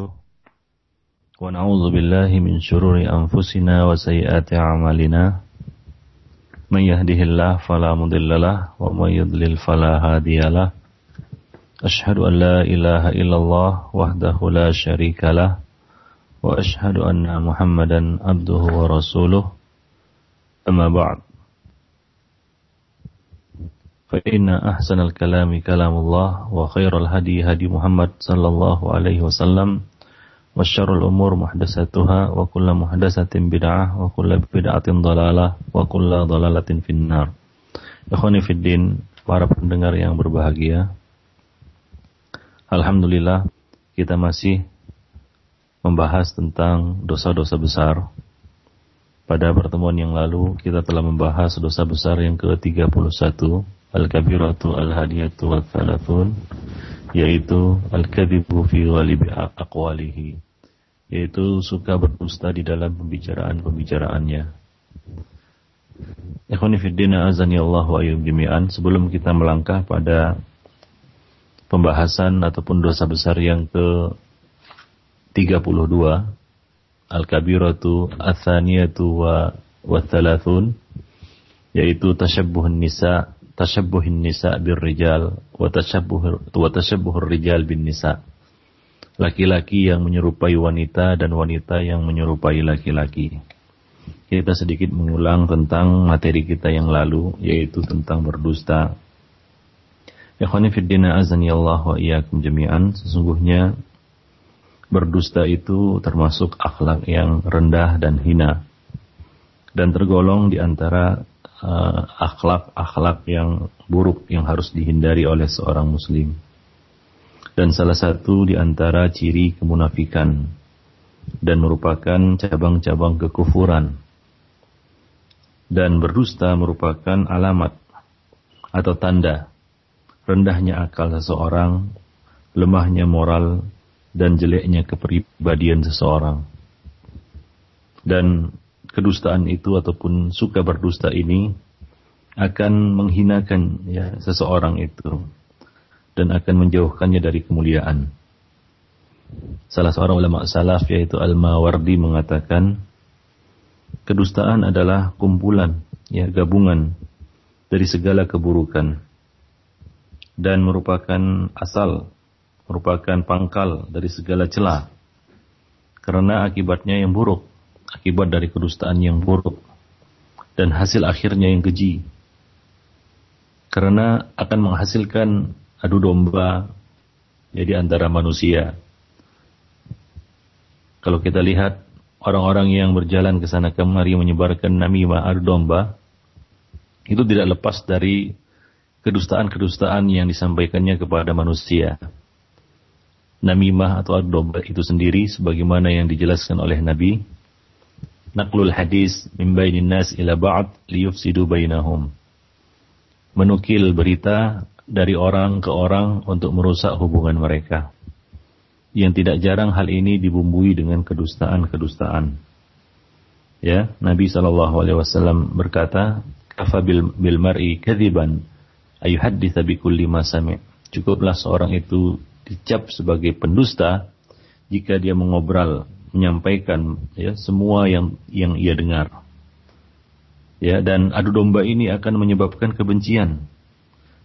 ونستغفره ونعوذ بالله من شرور أنفسنا وسيئات أعمالنا من يهده الله فلا مضل له ومن يضلل فلا هادي له أشهد أن لا إله إلا الله وحده لا شريك له وأشهد أن محمدا عبده ورسوله أما بعد فإن أحسن الكلام كلام الله وخير الهدي هدي محمد صلى الله عليه وسلم wasyarul umur muhdasatuhah wa kullu muhdasatin bid'ah wa kullu bid'atin dalalah wa kullu dalalatin finnar. Ikhwani para pendengar yang berbahagia. Alhamdulillah kita masih membahas tentang dosa-dosa besar. Pada pertemuan yang lalu kita telah membahas dosa besar yang ke-31 Al-Kabiratu Al-Hadiyatu Al-Thalathun yaitu Al-Kadibu fi Walibi aqwalihi yaitu suka berdusta di dalam pembicaraan-pembicaraannya. Ikhwani fiddina azani Allah wa jami'an sebelum kita melangkah pada pembahasan ataupun dosa besar yang ke 32 Al-Kabiratu Athaniyatu wa wa thalathun yaitu tasyabbuhun nisa tashabbuhin nisa bir rijal wa tashabbuhur rijal bin nisa. Laki-laki yang menyerupai wanita dan wanita yang menyerupai laki-laki. Kita sedikit mengulang tentang materi kita yang lalu yaitu tentang berdusta. Ikhwani fiddina azani Allah wa iyyakum jami'an. Sesungguhnya berdusta itu termasuk akhlak yang rendah dan hina dan tergolong di antara uh, akhlak-akhlak yang buruk yang harus dihindari oleh seorang muslim. Dan salah satu di antara ciri kemunafikan dan merupakan cabang-cabang kekufuran. Dan berdusta merupakan alamat atau tanda rendahnya akal seseorang, lemahnya moral, dan jeleknya kepribadian seseorang. Dan kedustaan itu ataupun suka berdusta ini akan menghinakan ya seseorang itu dan akan menjauhkannya dari kemuliaan. Salah seorang ulama salaf yaitu Al-Mawardi mengatakan kedustaan adalah kumpulan ya gabungan dari segala keburukan dan merupakan asal merupakan pangkal dari segala celah karena akibatnya yang buruk akibat dari kedustaan yang buruk dan hasil akhirnya yang keji. Karena akan menghasilkan adu domba jadi antara manusia. Kalau kita lihat orang-orang yang berjalan ke sana kemari menyebarkan namimah adu domba, itu tidak lepas dari kedustaan-kedustaan yang disampaikannya kepada manusia. Namimah atau adu domba itu sendiri sebagaimana yang dijelaskan oleh Nabi naqlul hadis min bainin nas ila ba'd liyufsidu bainahum. Menukil berita dari orang ke orang untuk merusak hubungan mereka. Yang tidak jarang hal ini dibumbui dengan kedustaan-kedustaan. Ya, Nabi Shallallahu alaihi wasallam berkata, "Kafa bil, bil mar'i ayuhadditsa bi kulli ma sami'." Cukuplah seorang itu dicap sebagai pendusta jika dia mengobrol menyampaikan ya semua yang yang ia dengar. Ya, dan adu domba ini akan menyebabkan kebencian.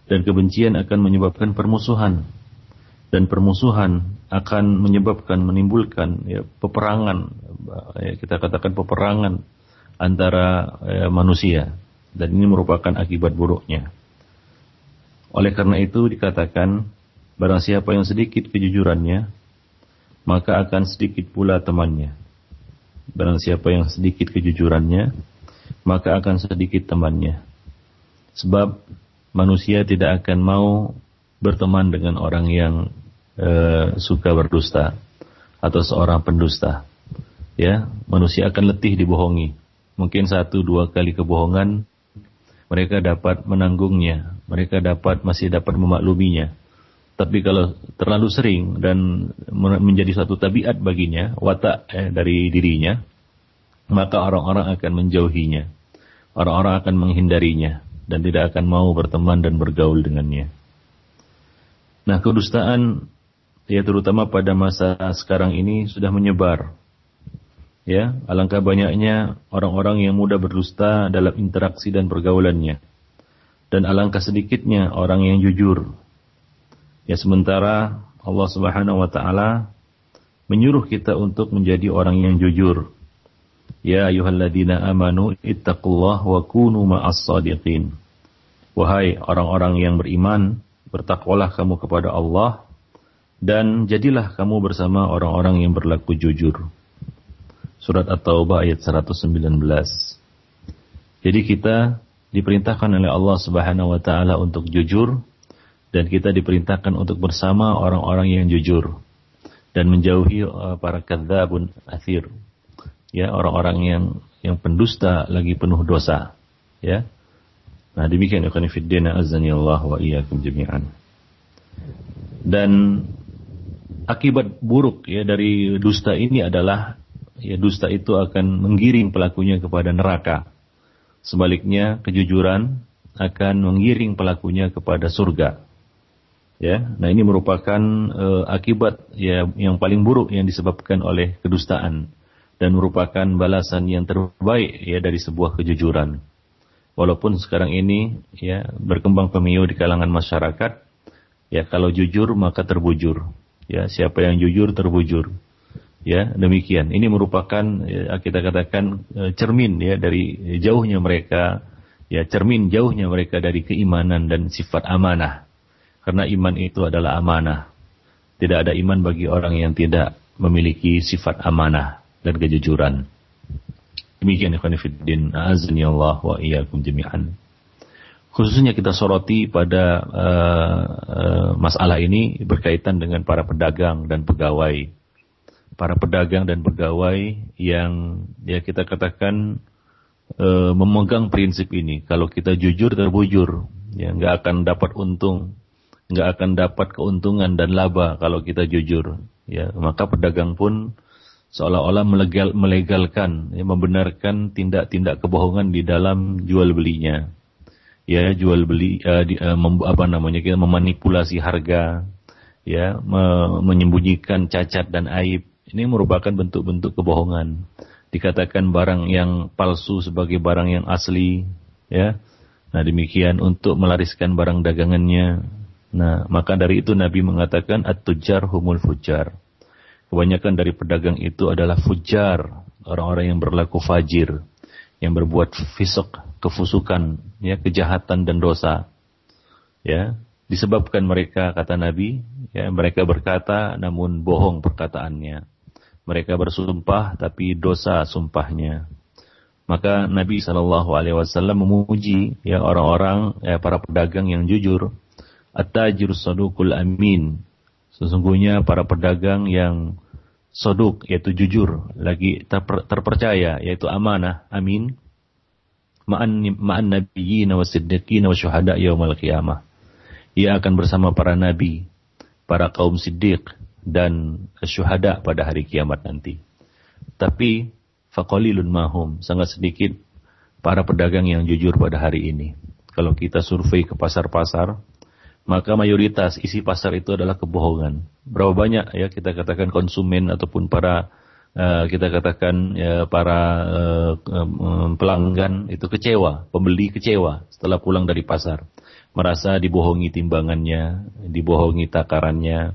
Dan kebencian akan menyebabkan permusuhan. Dan permusuhan akan menyebabkan menimbulkan ya, peperangan ya, kita katakan peperangan antara ya, manusia dan ini merupakan akibat buruknya. Oleh karena itu dikatakan barang siapa yang sedikit kejujurannya maka akan sedikit pula temannya. Barang siapa yang sedikit kejujurannya, maka akan sedikit temannya. Sebab manusia tidak akan mau berteman dengan orang yang e, suka berdusta atau seorang pendusta. Ya, manusia akan letih dibohongi. Mungkin satu dua kali kebohongan mereka dapat menanggungnya, mereka dapat masih dapat memakluminya tapi kalau terlalu sering dan menjadi suatu tabiat baginya, watak eh, dari dirinya, maka orang-orang akan menjauhinya. Orang-orang akan menghindarinya dan tidak akan mau berteman dan bergaul dengannya. Nah, kedustaan ya terutama pada masa sekarang ini sudah menyebar Ya, alangkah banyaknya orang-orang yang mudah berdusta dalam interaksi dan pergaulannya. Dan alangkah sedikitnya orang yang jujur. Ya, sementara Allah Subhanahu wa taala menyuruh kita untuk menjadi orang yang jujur. Ya ayyuhalladzina amanu ittaqullah wa kunu ma'as sadiqin. Wahai orang-orang yang beriman, bertakwalah kamu kepada Allah dan jadilah kamu bersama orang-orang yang berlaku jujur. Surat At-Taubah ayat 119. Jadi kita diperintahkan oleh Allah Subhanahu wa taala untuk jujur dan kita diperintahkan untuk bersama orang-orang yang jujur dan menjauhi uh, para kadzabun athir. Ya, orang-orang yang yang pendusta lagi penuh dosa. Ya. Nah, demikian ikhwan fillah azani Allah wa iyyakum jami'an. Dan akibat buruk ya dari dusta ini adalah ya dusta itu akan menggiring pelakunya kepada neraka. Sebaliknya, kejujuran akan menggiring pelakunya kepada surga. Ya, nah ini merupakan uh, akibat ya yang paling buruk yang disebabkan oleh kedustaan dan merupakan balasan yang terbaik ya dari sebuah kejujuran. Walaupun sekarang ini ya berkembang pemiu di kalangan masyarakat, ya kalau jujur maka terbujur. Ya, siapa yang jujur terbujur. Ya, demikian. Ini merupakan ya, kita katakan e, cermin ya dari jauhnya mereka, ya cermin jauhnya mereka dari keimanan dan sifat amanah. Karena iman itu adalah amanah. Tidak ada iman bagi orang yang tidak memiliki sifat amanah dan kejujuran. Demikian ikhwan fillah, azani Allah wa iyyakum jami'an. Khususnya kita soroti pada uh, uh, masalah ini berkaitan dengan para pedagang dan pegawai para pedagang dan pegawai yang ya kita katakan e, memegang prinsip ini. Kalau kita jujur terbujur, ya nggak akan dapat untung, nggak akan dapat keuntungan dan laba kalau kita jujur. Ya maka pedagang pun seolah-olah melegal, melegalkan, ya, membenarkan tindak-tindak kebohongan di dalam jual belinya. Ya jual beli, uh, di, uh, mem, apa namanya kita memanipulasi harga, ya me, menyembunyikan cacat dan aib ini merupakan bentuk-bentuk kebohongan. Dikatakan barang yang palsu sebagai barang yang asli, ya. Nah, demikian untuk melariskan barang dagangannya. Nah, maka dari itu Nabi mengatakan at-tujar humul fujar. Kebanyakan dari pedagang itu adalah fujar, orang-orang yang berlaku fajir, yang berbuat fisik, kefusukan, ya, kejahatan dan dosa. Ya, disebabkan mereka kata Nabi, ya, mereka berkata namun bohong perkataannya. Mereka bersumpah tapi dosa sumpahnya. Maka Nabi Shallallahu Alaihi Wasallam memuji ya orang-orang ya, para pedagang yang jujur. At-tajir sadukul amin. Sesungguhnya para pedagang yang soduk yaitu jujur lagi terper, terpercaya yaitu amanah amin ma'an ma'an nabiyyin wa siddiqin wa syuhada yaumal qiyamah ia akan bersama para nabi para kaum siddiq dan syuhada pada hari kiamat nanti. Tapi faqalilun mahum, sangat sedikit para pedagang yang jujur pada hari ini. Kalau kita survei ke pasar-pasar, maka mayoritas isi pasar itu adalah kebohongan. Berapa banyak ya kita katakan konsumen ataupun para uh, kita katakan ya, para uh, um, pelanggan itu kecewa, pembeli kecewa setelah pulang dari pasar, merasa dibohongi timbangannya, dibohongi takarannya,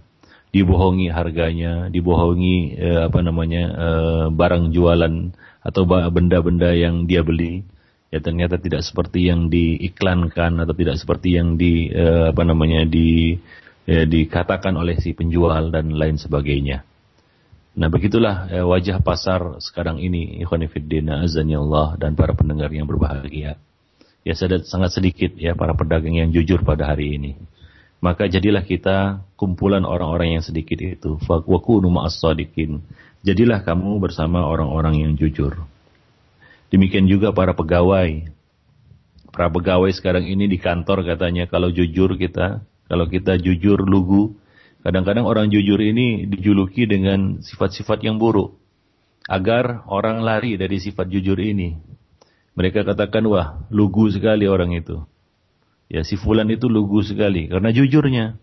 dibohongi harganya, dibohongi eh, apa namanya eh, barang jualan atau benda-benda yang dia beli ya ternyata tidak seperti yang diiklankan atau tidak seperti yang di eh, apa namanya di eh, dikatakan oleh si penjual dan lain sebagainya. Nah begitulah eh, wajah pasar sekarang ini ikhwan fillah azani Allah dan para pendengar yang berbahagia. Ya sangat sedikit ya para pedagang yang jujur pada hari ini maka jadilah kita kumpulan orang-orang yang sedikit itu. Wakunu ma'as sadiqin. Jadilah kamu bersama orang-orang yang jujur. Demikian juga para pegawai. Para pegawai sekarang ini di kantor katanya kalau jujur kita, kalau kita jujur lugu, kadang-kadang orang jujur ini dijuluki dengan sifat-sifat yang buruk. Agar orang lari dari sifat jujur ini. Mereka katakan, wah lugu sekali orang itu. Ya si fulan itu lugu sekali karena jujurnya.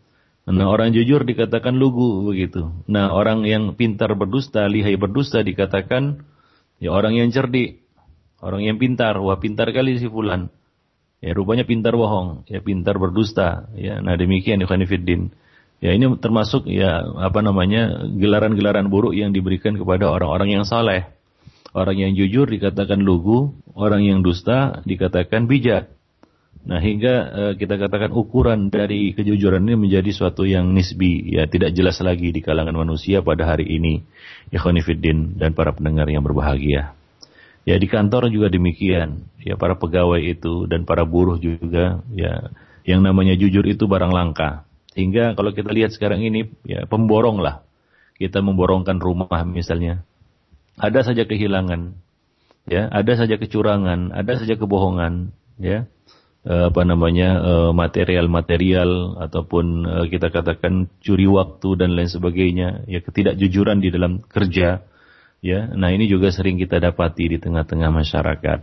Nah orang jujur dikatakan lugu begitu. Nah orang yang pintar berdusta, lihai berdusta dikatakan Ya orang yang cerdik, orang yang pintar, wah pintar kali si fulan. Ya rupanya pintar bohong, ya pintar berdusta. Ya, nah demikian Ikhwan Fiddin. Ya ini termasuk ya apa namanya gelaran-gelaran buruk yang diberikan kepada orang-orang yang saleh. Orang yang jujur dikatakan lugu, orang yang dusta dikatakan bijak. Nah hingga uh, kita katakan ukuran dari kejujuran ini menjadi suatu yang nisbi, ya tidak jelas lagi di kalangan manusia pada hari ini. Ikhwanifiddin dan para pendengar yang berbahagia. Ya di kantor juga demikian, ya para pegawai itu dan para buruh juga, ya yang namanya jujur itu barang langka. Hingga kalau kita lihat sekarang ini, ya pemborong lah. Kita memborongkan rumah misalnya. Ada saja kehilangan, ya, ada saja kecurangan, ada saja kebohongan, ya Eh, apa namanya eh, material-material ataupun eh, kita katakan curi waktu dan lain sebagainya ya ketidakjujuran di dalam kerja ya nah ini juga sering kita dapati di tengah-tengah masyarakat.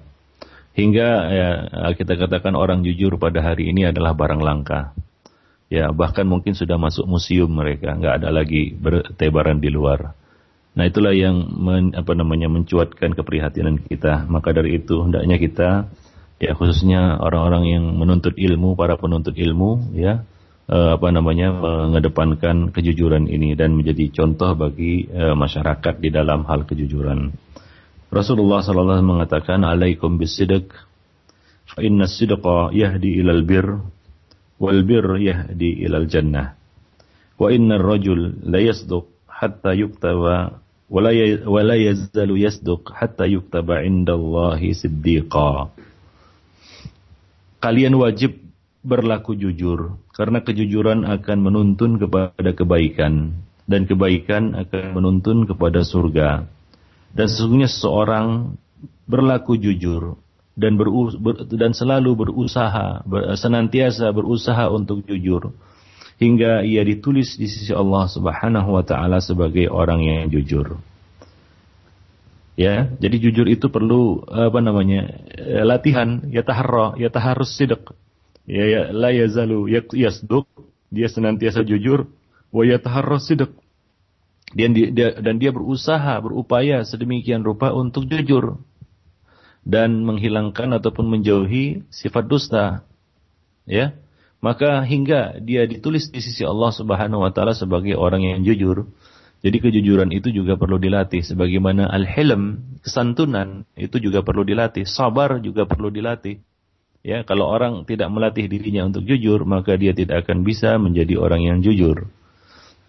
Hingga ya, kita katakan orang jujur pada hari ini adalah barang langka. Ya bahkan mungkin sudah masuk museum mereka nggak ada lagi bertebaran di luar. Nah itulah yang men, apa namanya mencuatkan keprihatinan kita. Maka dari itu hendaknya kita ya khususnya orang-orang yang menuntut ilmu, para penuntut ilmu ya eh, apa namanya mengedepankan kejujuran ini dan menjadi contoh bagi eh, masyarakat di dalam hal kejujuran. Rasulullah alaihi mengatakan alaikum bisidq fa inna sidqa yahdi ilal bir wal bir yahdi ilal jannah wa inna rajul la yasduq hatta yuktaba wa la yazalu yasduq hatta yuktaba indallahi siddiqa kalian wajib berlaku jujur karena kejujuran akan menuntun kepada kebaikan dan kebaikan akan menuntun kepada surga. Dan sesungguhnya seseorang berlaku jujur dan ber, dan selalu berusaha ber, senantiasa berusaha untuk jujur hingga ia ditulis di sisi Allah Subhanahu wa taala sebagai orang yang jujur. Ya, jadi jujur itu perlu apa namanya? Eh, latihan, ya taharra, ya taharus sidq. Ya, ya la yazalu yasduq, dia senantiasa jujur, wa yataharras sidq. Dan dia, dan dia berusaha, berupaya sedemikian rupa untuk jujur dan menghilangkan ataupun menjauhi sifat dusta. Ya. Maka hingga dia ditulis di sisi Allah Subhanahu wa taala sebagai orang yang jujur, jadi kejujuran itu juga perlu dilatih. Sebagaimana al-hilm, kesantunan, itu juga perlu dilatih. Sabar juga perlu dilatih. Ya, kalau orang tidak melatih dirinya untuk jujur, maka dia tidak akan bisa menjadi orang yang jujur.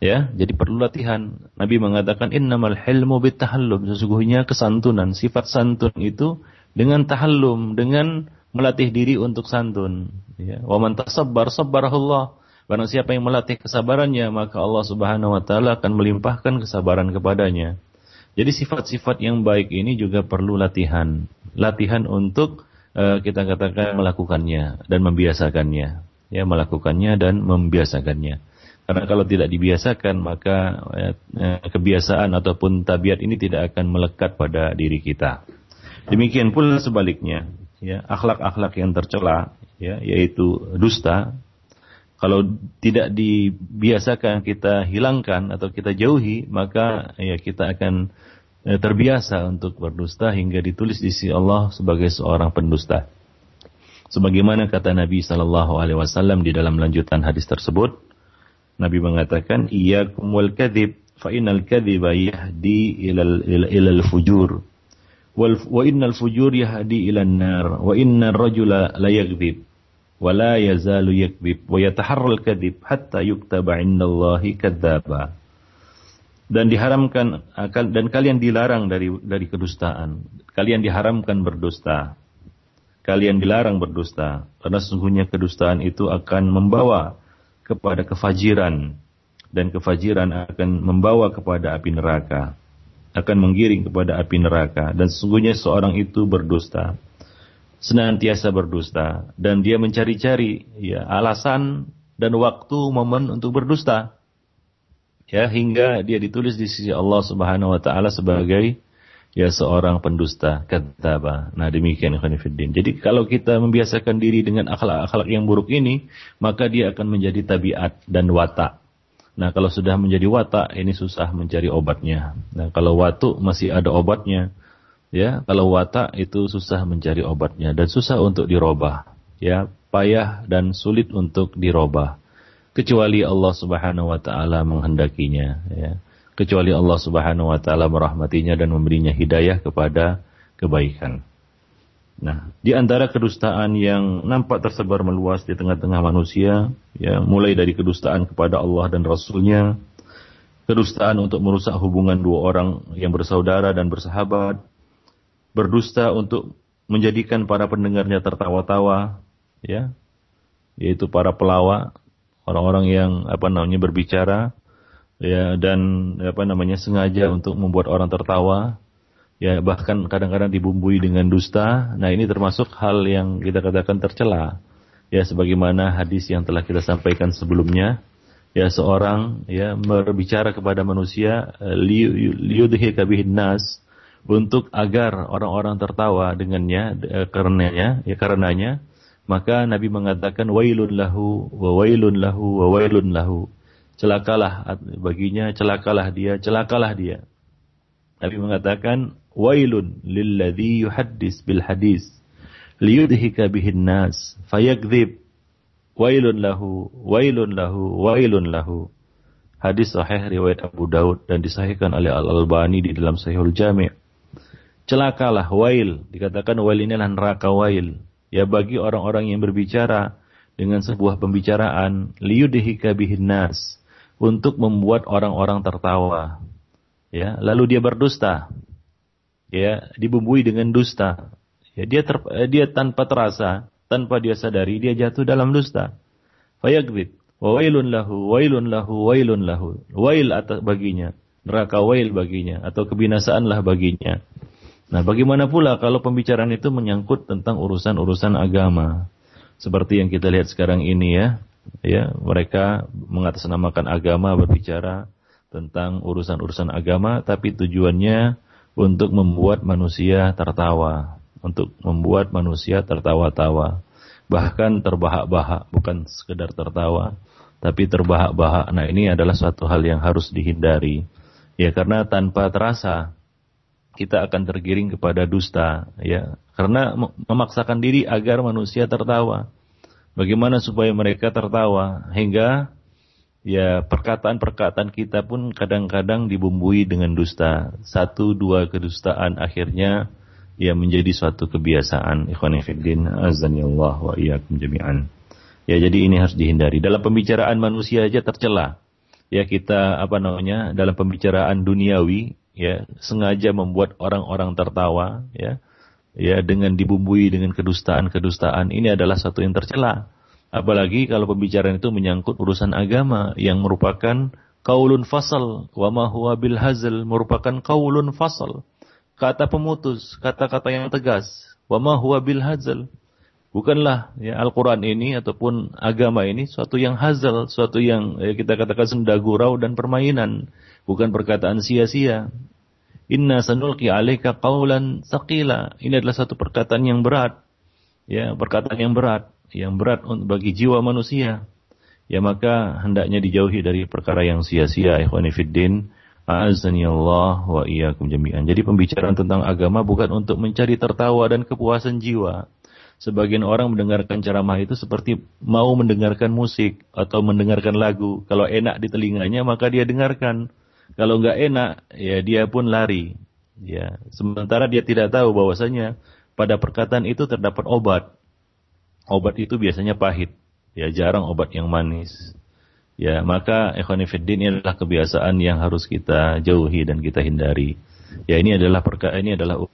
Ya, jadi perlu latihan. Nabi mengatakan innamal hilmu bitahallum. Sesungguhnya kesantunan, sifat santun itu dengan tahallum, dengan melatih diri untuk santun. Ya, wa man tasabbar sabbarahullah. Barang siapa yang melatih kesabarannya, maka Allah Subhanahu wa taala akan melimpahkan kesabaran kepadanya. Jadi sifat-sifat yang baik ini juga perlu latihan. Latihan untuk uh, kita katakan melakukannya dan membiasakannya. Ya, melakukannya dan membiasakannya. Karena kalau tidak dibiasakan, maka uh, kebiasaan ataupun tabiat ini tidak akan melekat pada diri kita. Demikian pula sebaliknya, ya, akhlak-akhlak yang tercela, ya, yaitu dusta, kalau tidak dibiasakan kita hilangkan atau kita jauhi, maka ya kita akan ya, terbiasa untuk berdusta hingga ditulis di sisi Allah sebagai seorang pendusta. Sebagaimana kata Nabi Shallallahu Alaihi Wasallam di dalam lanjutan hadis tersebut, Nabi mengatakan, "Iyyakum wal kadhib, fa innal kadhiba yahdi ilal ilal fujur, wa innal fujur yahdi ilal nar, wa innar rajula la yakdzib." wala yazalu yakbib wa yataharral kadhib hatta yuktaba indallahi kadzaba dan diharamkan dan kalian dilarang dari dari kedustaan. Kalian diharamkan berdusta. Kalian dilarang berdusta. Karena sesungguhnya kedustaan itu akan membawa kepada kefajiran. Dan kefajiran akan membawa kepada api neraka. Akan menggiring kepada api neraka. Dan sesungguhnya seorang itu berdusta. Senantiasa berdusta. Dan dia mencari-cari ya alasan dan waktu momen untuk berdusta ya hingga dia ditulis di sisi Allah Subhanahu wa taala sebagai ya seorang pendusta kadzaba. Nah, demikian ikhwanifiddin. Jadi kalau kita membiasakan diri dengan akhlak-akhlak yang buruk ini, maka dia akan menjadi tabiat dan watak. Nah, kalau sudah menjadi watak, ini susah mencari obatnya. Nah, kalau watu masih ada obatnya, Ya, kalau watak itu susah mencari obatnya dan susah untuk dirubah. Ya, payah dan sulit untuk dirubah. Kecuali Allah Subhanahu wa taala menghendakinya, ya. Kecuali Allah Subhanahu wa taala merahmatinya dan memberinya hidayah kepada kebaikan. Nah, di antara kedustaan yang nampak tersebar meluas di tengah-tengah manusia, ya, mulai dari kedustaan kepada Allah dan Rasulnya, kedustaan untuk merusak hubungan dua orang yang bersaudara dan bersahabat, berdusta untuk menjadikan para pendengarnya tertawa-tawa, ya, yaitu para pelawak, orang-orang yang apa namanya berbicara, ya, dan apa namanya sengaja untuk membuat orang tertawa, ya bahkan kadang-kadang dibumbui dengan dusta. Nah ini termasuk hal yang kita katakan tercela. Ya sebagaimana hadis yang telah kita sampaikan sebelumnya, ya seorang ya berbicara kepada manusia eh, liyudhika bihin nas untuk agar orang-orang tertawa dengannya eh, karenanya ya karenanya maka Nabi mengatakan wailun lahu wa wailun lahu wa wailun lahu. Celakalah baginya celakalah dia celakalah dia. Nabi mengatakan wailun lilladzi yuhaddis bil hadis liyudhika bihin nas fayakdzib wailun lahu wailun lahu wailun lahu. Hadis sahih riwayat Abu Daud dan disahihkan oleh Al Albani di dalam Sahihul Jami' celakalah wail dikatakan wail ini adalah neraka wail ya bagi orang-orang yang berbicara dengan sebuah pembicaraan liyudhika bihin nas untuk membuat orang-orang tertawa ya lalu dia berdusta ya dibumbui dengan dusta. Ya, dia ter, dia tanpa terasa, tanpa dia sadari dia jatuh dalam dusta. Fayagdzib. Wa wailun lahu, wailun lahu, wailun lahu. Wail atas baginya, neraka wail baginya atau kebinasaanlah baginya. Nah, bagaimana pula kalau pembicaraan itu menyangkut tentang urusan-urusan agama? Seperti yang kita lihat sekarang ini ya. Ya, mereka mengatasnamakan agama berbicara tentang urusan-urusan agama tapi tujuannya untuk membuat manusia tertawa, untuk membuat manusia tertawa-tawa, bahkan terbahak-bahak, bukan sekedar tertawa, tapi terbahak-bahak. Nah, ini adalah suatu hal yang harus dihindari. Ya, karena tanpa terasa kita akan tergiring kepada dusta, ya. Karena memaksakan diri agar manusia tertawa. Bagaimana supaya mereka tertawa hingga ya perkataan-perkataan kita pun kadang-kadang dibumbui dengan dusta. Satu dua kedustaan akhirnya ya menjadi suatu kebiasaan. Ikhwanifiddin azanillah wa iyyakum jami'an. Ya jadi ini harus dihindari. Dalam pembicaraan manusia aja tercela. Ya kita apa namanya dalam pembicaraan duniawi ya sengaja membuat orang-orang tertawa ya ya dengan dibumbui dengan kedustaan-kedustaan ini adalah satu yang tercela Apalagi kalau pembicaraan itu menyangkut urusan agama yang merupakan kaulun fasal wa ma huwa bil hazal merupakan kaulun fasal. Kata pemutus, kata-kata yang tegas. Wa ma huwa bil hazal. Bukanlah ya Al-Qur'an ini ataupun agama ini suatu yang hazal, suatu yang ya, kita katakan senda gurau dan permainan, bukan perkataan sia-sia. Inna sanulqi alaika qaulan saqila. Ini adalah satu perkataan yang berat. Ya, perkataan yang berat yang berat bagi jiwa manusia, ya maka hendaknya dijauhi dari perkara yang sia-sia ikhwani fiddin. A'azzani Allah wa iyyakum jami'an. Jadi pembicaraan tentang agama bukan untuk mencari tertawa dan kepuasan jiwa. Sebagian orang mendengarkan ceramah itu seperti mau mendengarkan musik atau mendengarkan lagu. Kalau enak di telinganya maka dia dengarkan. Kalau nggak enak ya dia pun lari. Ya, sementara dia tidak tahu bahwasanya pada perkataan itu terdapat obat obat itu biasanya pahit. Ya, jarang obat yang manis. Ya, maka ikhwanifiddin adalah kebiasaan yang harus kita jauhi dan kita hindari. Ya, ini adalah perkara ini adalah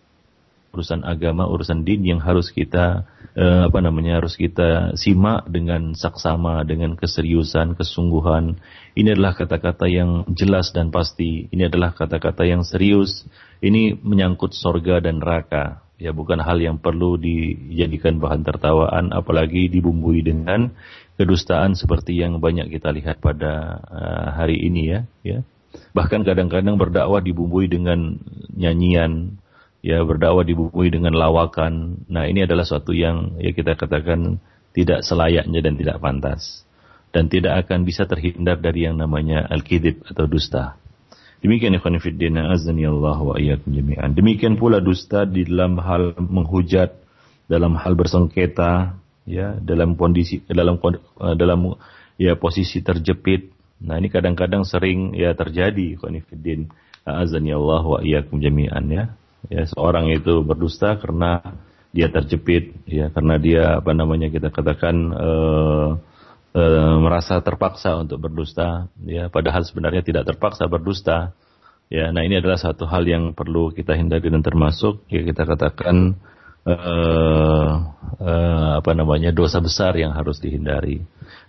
urusan agama, urusan din yang harus kita eh, apa namanya harus kita simak dengan saksama, dengan keseriusan, kesungguhan. Ini adalah kata-kata yang jelas dan pasti. Ini adalah kata-kata yang serius. Ini menyangkut sorga dan neraka ya bukan hal yang perlu dijadikan bahan tertawaan apalagi dibumbui dengan kedustaan seperti yang banyak kita lihat pada uh, hari ini ya ya bahkan kadang-kadang berdakwah dibumbui dengan nyanyian ya berdakwah dibumbui dengan lawakan nah ini adalah suatu yang ya kita katakan tidak selayaknya dan tidak pantas dan tidak akan bisa terhindar dari yang namanya al-kidib atau dusta Demikian ikhwan fillah azani Allah wa iyyakum jami'an. Demikian pula dusta di dalam hal menghujat, dalam hal bersengketa, ya, dalam kondisi dalam eh, dalam ya posisi terjepit. Nah, ini kadang-kadang sering ya terjadi ikhwan fillah azani Allah wa iyyakum jami'an ya. Ya, seorang itu berdusta karena dia terjepit ya karena dia apa namanya kita katakan uh, e, merasa terpaksa untuk berdusta ya padahal sebenarnya tidak terpaksa berdusta ya nah ini adalah satu hal yang perlu kita hindari dan termasuk ya kita katakan e, e, apa namanya dosa besar yang harus dihindari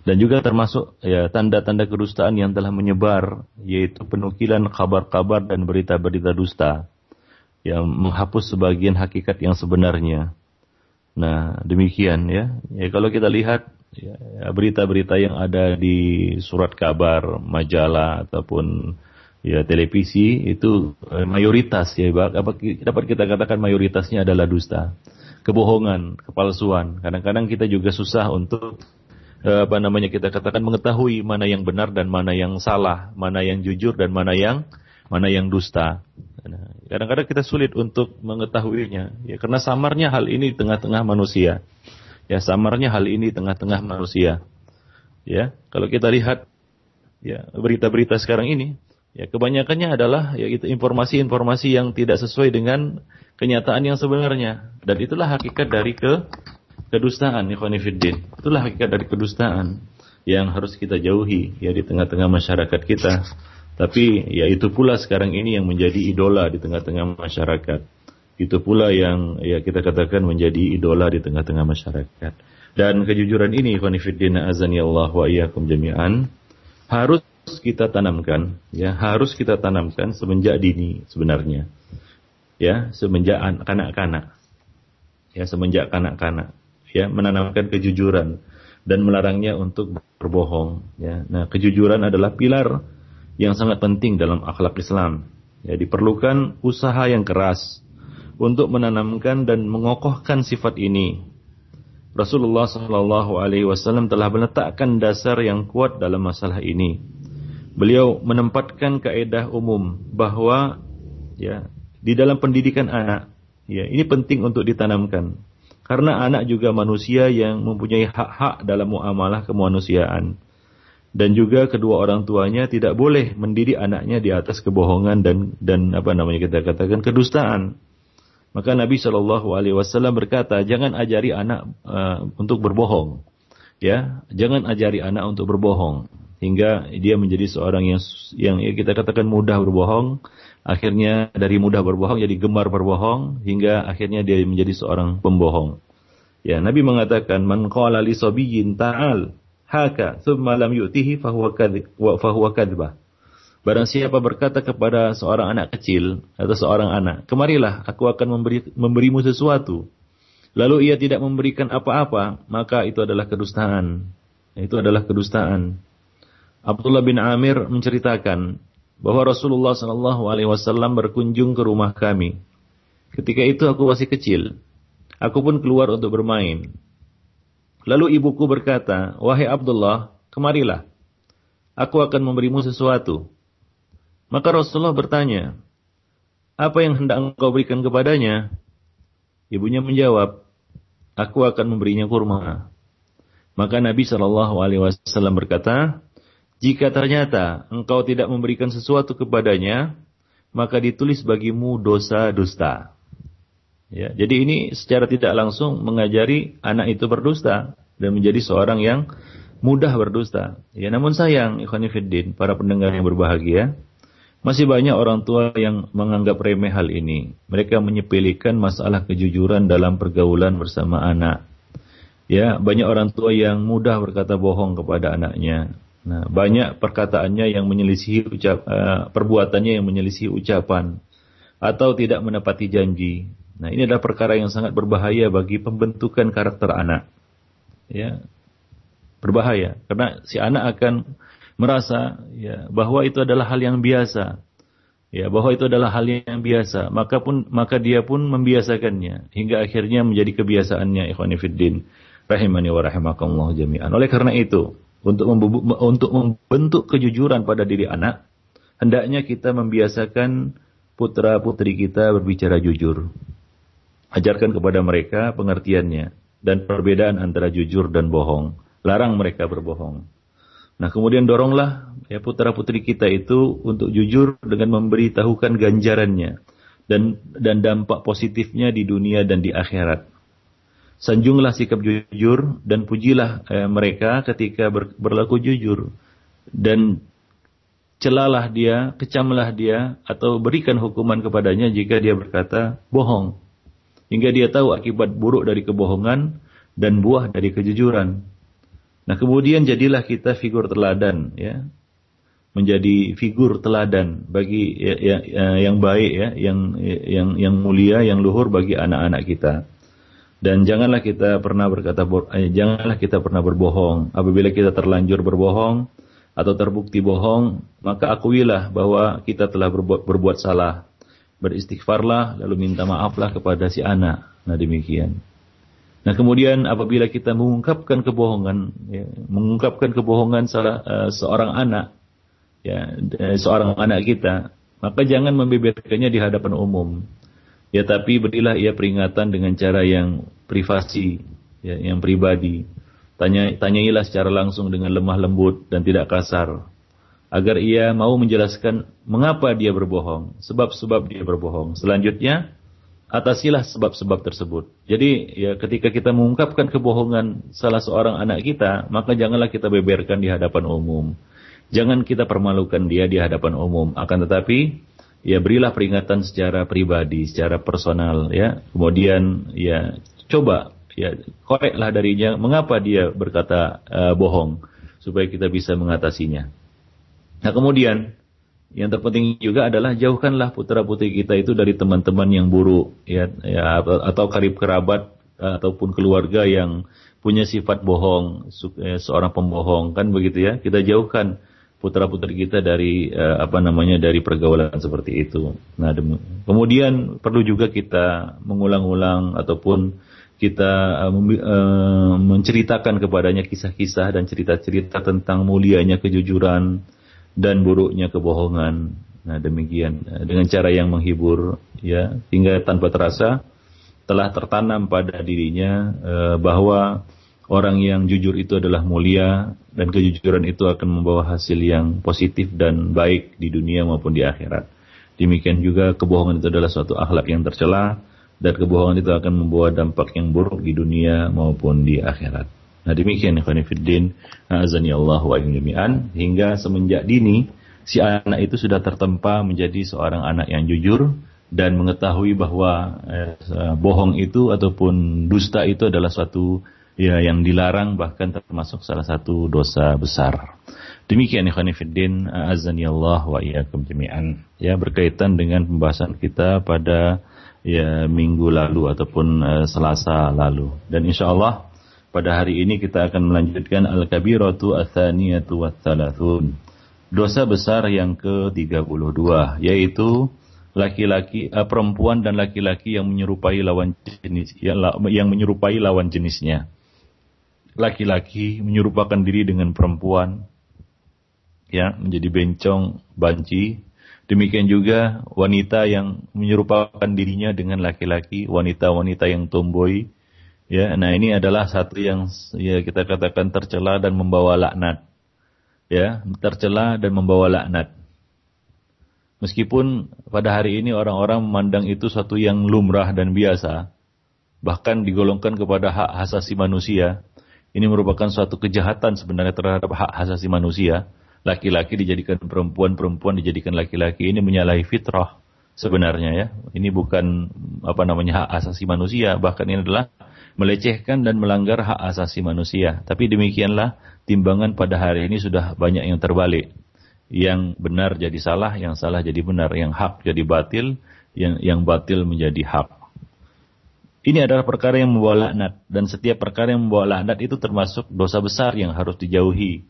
dan juga termasuk ya tanda-tanda kedustaan yang telah menyebar yaitu penukilan kabar-kabar dan berita-berita dusta yang menghapus sebagian hakikat yang sebenarnya. Nah, demikian ya. Ya kalau kita lihat berita-berita yang ada di surat kabar, majalah ataupun ya televisi itu eh, mayoritas ya dapat kita katakan mayoritasnya adalah dusta, kebohongan, kepalsuan. Kadang-kadang kita juga susah untuk eh, apa namanya kita katakan mengetahui mana yang benar dan mana yang salah, mana yang jujur dan mana yang mana yang dusta. Nah, kadang-kadang kita sulit untuk mengetahuinya ya karena samarnya hal ini di tengah-tengah manusia. Ya samarnya hal ini tengah-tengah manusia. Ya, kalau kita lihat ya berita-berita sekarang ini, ya kebanyakannya adalah ya itu informasi-informasi yang tidak sesuai dengan kenyataan yang sebenarnya. Dan itulah hakikat dari ke kedustaan, ikhwanifiddin. Itulah hakikat dari kedustaan yang harus kita jauhi ya di tengah-tengah masyarakat kita. Tapi ya itu pula sekarang ini yang menjadi idola di tengah-tengah masyarakat itu pula yang ya kita katakan menjadi idola di tengah-tengah masyarakat. Dan kejujuran ini, khonifuddin azani Allah wa iyyakum jami'an, harus kita tanamkan, ya harus kita tanamkan semenjak dini sebenarnya, ya semenjak kanak-kanak, ya semenjak kanak-kanak, ya menanamkan kejujuran dan melarangnya untuk berbohong. Ya, nah kejujuran adalah pilar yang sangat penting dalam akhlak Islam. Ya diperlukan usaha yang keras, untuk menanamkan dan mengokohkan sifat ini. Rasulullah Shallallahu Alaihi Wasallam telah meletakkan dasar yang kuat dalam masalah ini. Beliau menempatkan kaidah umum bahwa ya di dalam pendidikan anak ya ini penting untuk ditanamkan karena anak juga manusia yang mempunyai hak-hak dalam muamalah kemanusiaan dan juga kedua orang tuanya tidak boleh mendidik anaknya di atas kebohongan dan dan apa namanya kita katakan kedustaan. Maka Nabi Shallallahu Alaihi Wasallam berkata, jangan ajari anak uh, untuk berbohong, ya, jangan ajari anak untuk berbohong hingga dia menjadi seorang yang yang kita katakan mudah berbohong, akhirnya dari mudah berbohong jadi gemar berbohong hingga akhirnya dia menjadi seorang pembohong. Ya, Nabi mengatakan, man qala li ta'al haka thumma lam yu'tihi fahuwa kadhibah. Barang siapa berkata kepada seorang anak kecil atau seorang anak, kemarilah aku akan memberi, memberimu sesuatu. Lalu ia tidak memberikan apa-apa, maka itu adalah kedustaan. Itu adalah kedustaan. Abdullah bin Amir menceritakan bahwa Rasulullah Shallallahu Alaihi Wasallam berkunjung ke rumah kami. Ketika itu aku masih kecil. Aku pun keluar untuk bermain. Lalu ibuku berkata, Wahai Abdullah, kemarilah. Aku akan memberimu sesuatu. Maka Rasulullah bertanya, apa yang hendak engkau berikan kepadanya? Ibunya menjawab, aku akan memberinya kurma. Maka Nabi Shallallahu Alaihi Wasallam berkata, jika ternyata engkau tidak memberikan sesuatu kepadanya, maka ditulis bagimu dosa dusta. Ya, jadi ini secara tidak langsung mengajari anak itu berdusta dan menjadi seorang yang mudah berdusta. Ya, namun sayang, Ikhwanifiddin, para pendengar yang berbahagia, masih banyak orang tua yang menganggap remeh hal ini. Mereka menyepelekan masalah kejujuran dalam pergaulan bersama anak. Ya, banyak orang tua yang mudah berkata bohong kepada anaknya. Nah, banyak perkataannya yang menyelisihi ucap, uh, perbuatannya yang menyelisihi ucapan atau tidak menepati janji. Nah, ini adalah perkara yang sangat berbahaya bagi pembentukan karakter anak. Ya, berbahaya karena si anak akan merasa ya bahwa itu adalah hal yang biasa ya bahwa itu adalah hal yang biasa maka pun maka dia pun membiasakannya hingga akhirnya menjadi kebiasaannya ikhwanifiddin rahimani wa rahimakumullah jami'an oleh karena itu untuk untuk membentuk kejujuran pada diri anak hendaknya kita membiasakan putra-putri kita berbicara jujur. Ajarkan kepada mereka pengertiannya dan perbedaan antara jujur dan bohong. Larang mereka berbohong. Nah, kemudian doronglah ya putra-putri kita itu untuk jujur dengan memberitahukan ganjarannya dan dan dampak positifnya di dunia dan di akhirat. Sanjunglah sikap jujur dan pujilah eh, mereka ketika ber, berlaku jujur dan celalah dia, kecamlah dia, atau berikan hukuman kepadanya jika dia berkata bohong. Hingga dia tahu akibat buruk dari kebohongan dan buah dari kejujuran. Nah kemudian jadilah kita figur teladan, ya, menjadi figur teladan bagi ya, ya, ya, yang baik, ya, yang yang yang mulia, yang luhur bagi anak-anak kita. Dan janganlah kita pernah berkata, eh, janganlah kita pernah berbohong. Apabila kita terlanjur berbohong, atau terbukti bohong, maka akuilah bahwa kita telah berbuat, berbuat salah. Beristighfarlah, lalu minta maaflah kepada si anak. Nah demikian. Nah kemudian apabila kita mengungkapkan kebohongan, ya, mengungkapkan kebohongan salah uh, seorang anak, ya eh, seorang anak kita, maka jangan membeberkannya di hadapan umum. Ya tapi berilah ia peringatan dengan cara yang privasi, ya, yang pribadi. Tanya, tanyailah secara langsung dengan lemah lembut dan tidak kasar. Agar ia mau menjelaskan mengapa dia berbohong, sebab-sebab dia berbohong. Selanjutnya, atasilah sebab-sebab tersebut. Jadi ya ketika kita mengungkapkan kebohongan salah seorang anak kita, maka janganlah kita beberkan di hadapan umum. Jangan kita permalukan dia di hadapan umum. Akan tetapi, ya berilah peringatan secara pribadi, secara personal ya. Kemudian ya coba ya koreklah darinya mengapa dia berkata uh, bohong supaya kita bisa mengatasinya. Nah kemudian yang terpenting juga adalah jauhkanlah putra putri kita itu dari teman-teman yang buruk ya, ya atau karib kerabat ataupun keluarga yang punya sifat bohong eh, seorang pembohong kan begitu ya kita jauhkan putra putri kita dari uh, apa namanya dari pergaulan seperti itu. Nah kemudian perlu juga kita mengulang-ulang ataupun kita menceritakan kepadanya kisah-kisah dan cerita-cerita tentang mulianya kejujuran dan buruknya kebohongan. Nah, demikian dengan cara yang menghibur ya hingga tanpa terasa telah tertanam pada dirinya uh, bahwa orang yang jujur itu adalah mulia dan kejujuran itu akan membawa hasil yang positif dan baik di dunia maupun di akhirat. Demikian juga kebohongan itu adalah suatu akhlak yang tercela dan kebohongan itu akan membawa dampak yang buruk di dunia maupun di akhirat. Nah demikian ikhwan fiddin azani Allah wa jami'an hingga semenjak dini si anak itu sudah tertempa menjadi seorang anak yang jujur dan mengetahui bahwa eh, bohong itu ataupun dusta itu adalah suatu ya yang dilarang bahkan termasuk salah satu dosa besar. Demikian ikhwan fiddin azani Allah wa iyyakum jami'an ya berkaitan dengan pembahasan kita pada ya minggu lalu ataupun uh, Selasa lalu. Dan insya Allah pada hari ini kita akan melanjutkan al-kabiratu atsaniyatu watsalathun. Dosa besar yang ke-32 yaitu laki-laki uh, perempuan dan laki-laki yang menyerupai lawan jenis yang, yang menyerupai lawan jenisnya. Laki-laki menyerupakan diri dengan perempuan ya menjadi bencong, banci Demikian juga wanita yang menyerupakan dirinya dengan laki-laki, wanita-wanita yang tomboy. Ya, nah ini adalah satu yang ya kita katakan tercela dan membawa laknat. Ya, tercela dan membawa laknat. Meskipun pada hari ini orang-orang memandang itu satu yang lumrah dan biasa, bahkan digolongkan kepada hak asasi manusia. Ini merupakan suatu kejahatan sebenarnya terhadap hak asasi manusia laki-laki dijadikan perempuan, perempuan dijadikan laki-laki ini menyalahi fitrah sebenarnya ya. Ini bukan apa namanya hak asasi manusia, bahkan ini adalah melecehkan dan melanggar hak asasi manusia. Tapi demikianlah timbangan pada hari ini sudah banyak yang terbalik. Yang benar jadi salah, yang salah jadi benar, yang hak jadi batil, yang yang batil menjadi hak. Ini adalah perkara yang membawa laknat dan setiap perkara yang membawa laknat itu termasuk dosa besar yang harus dijauhi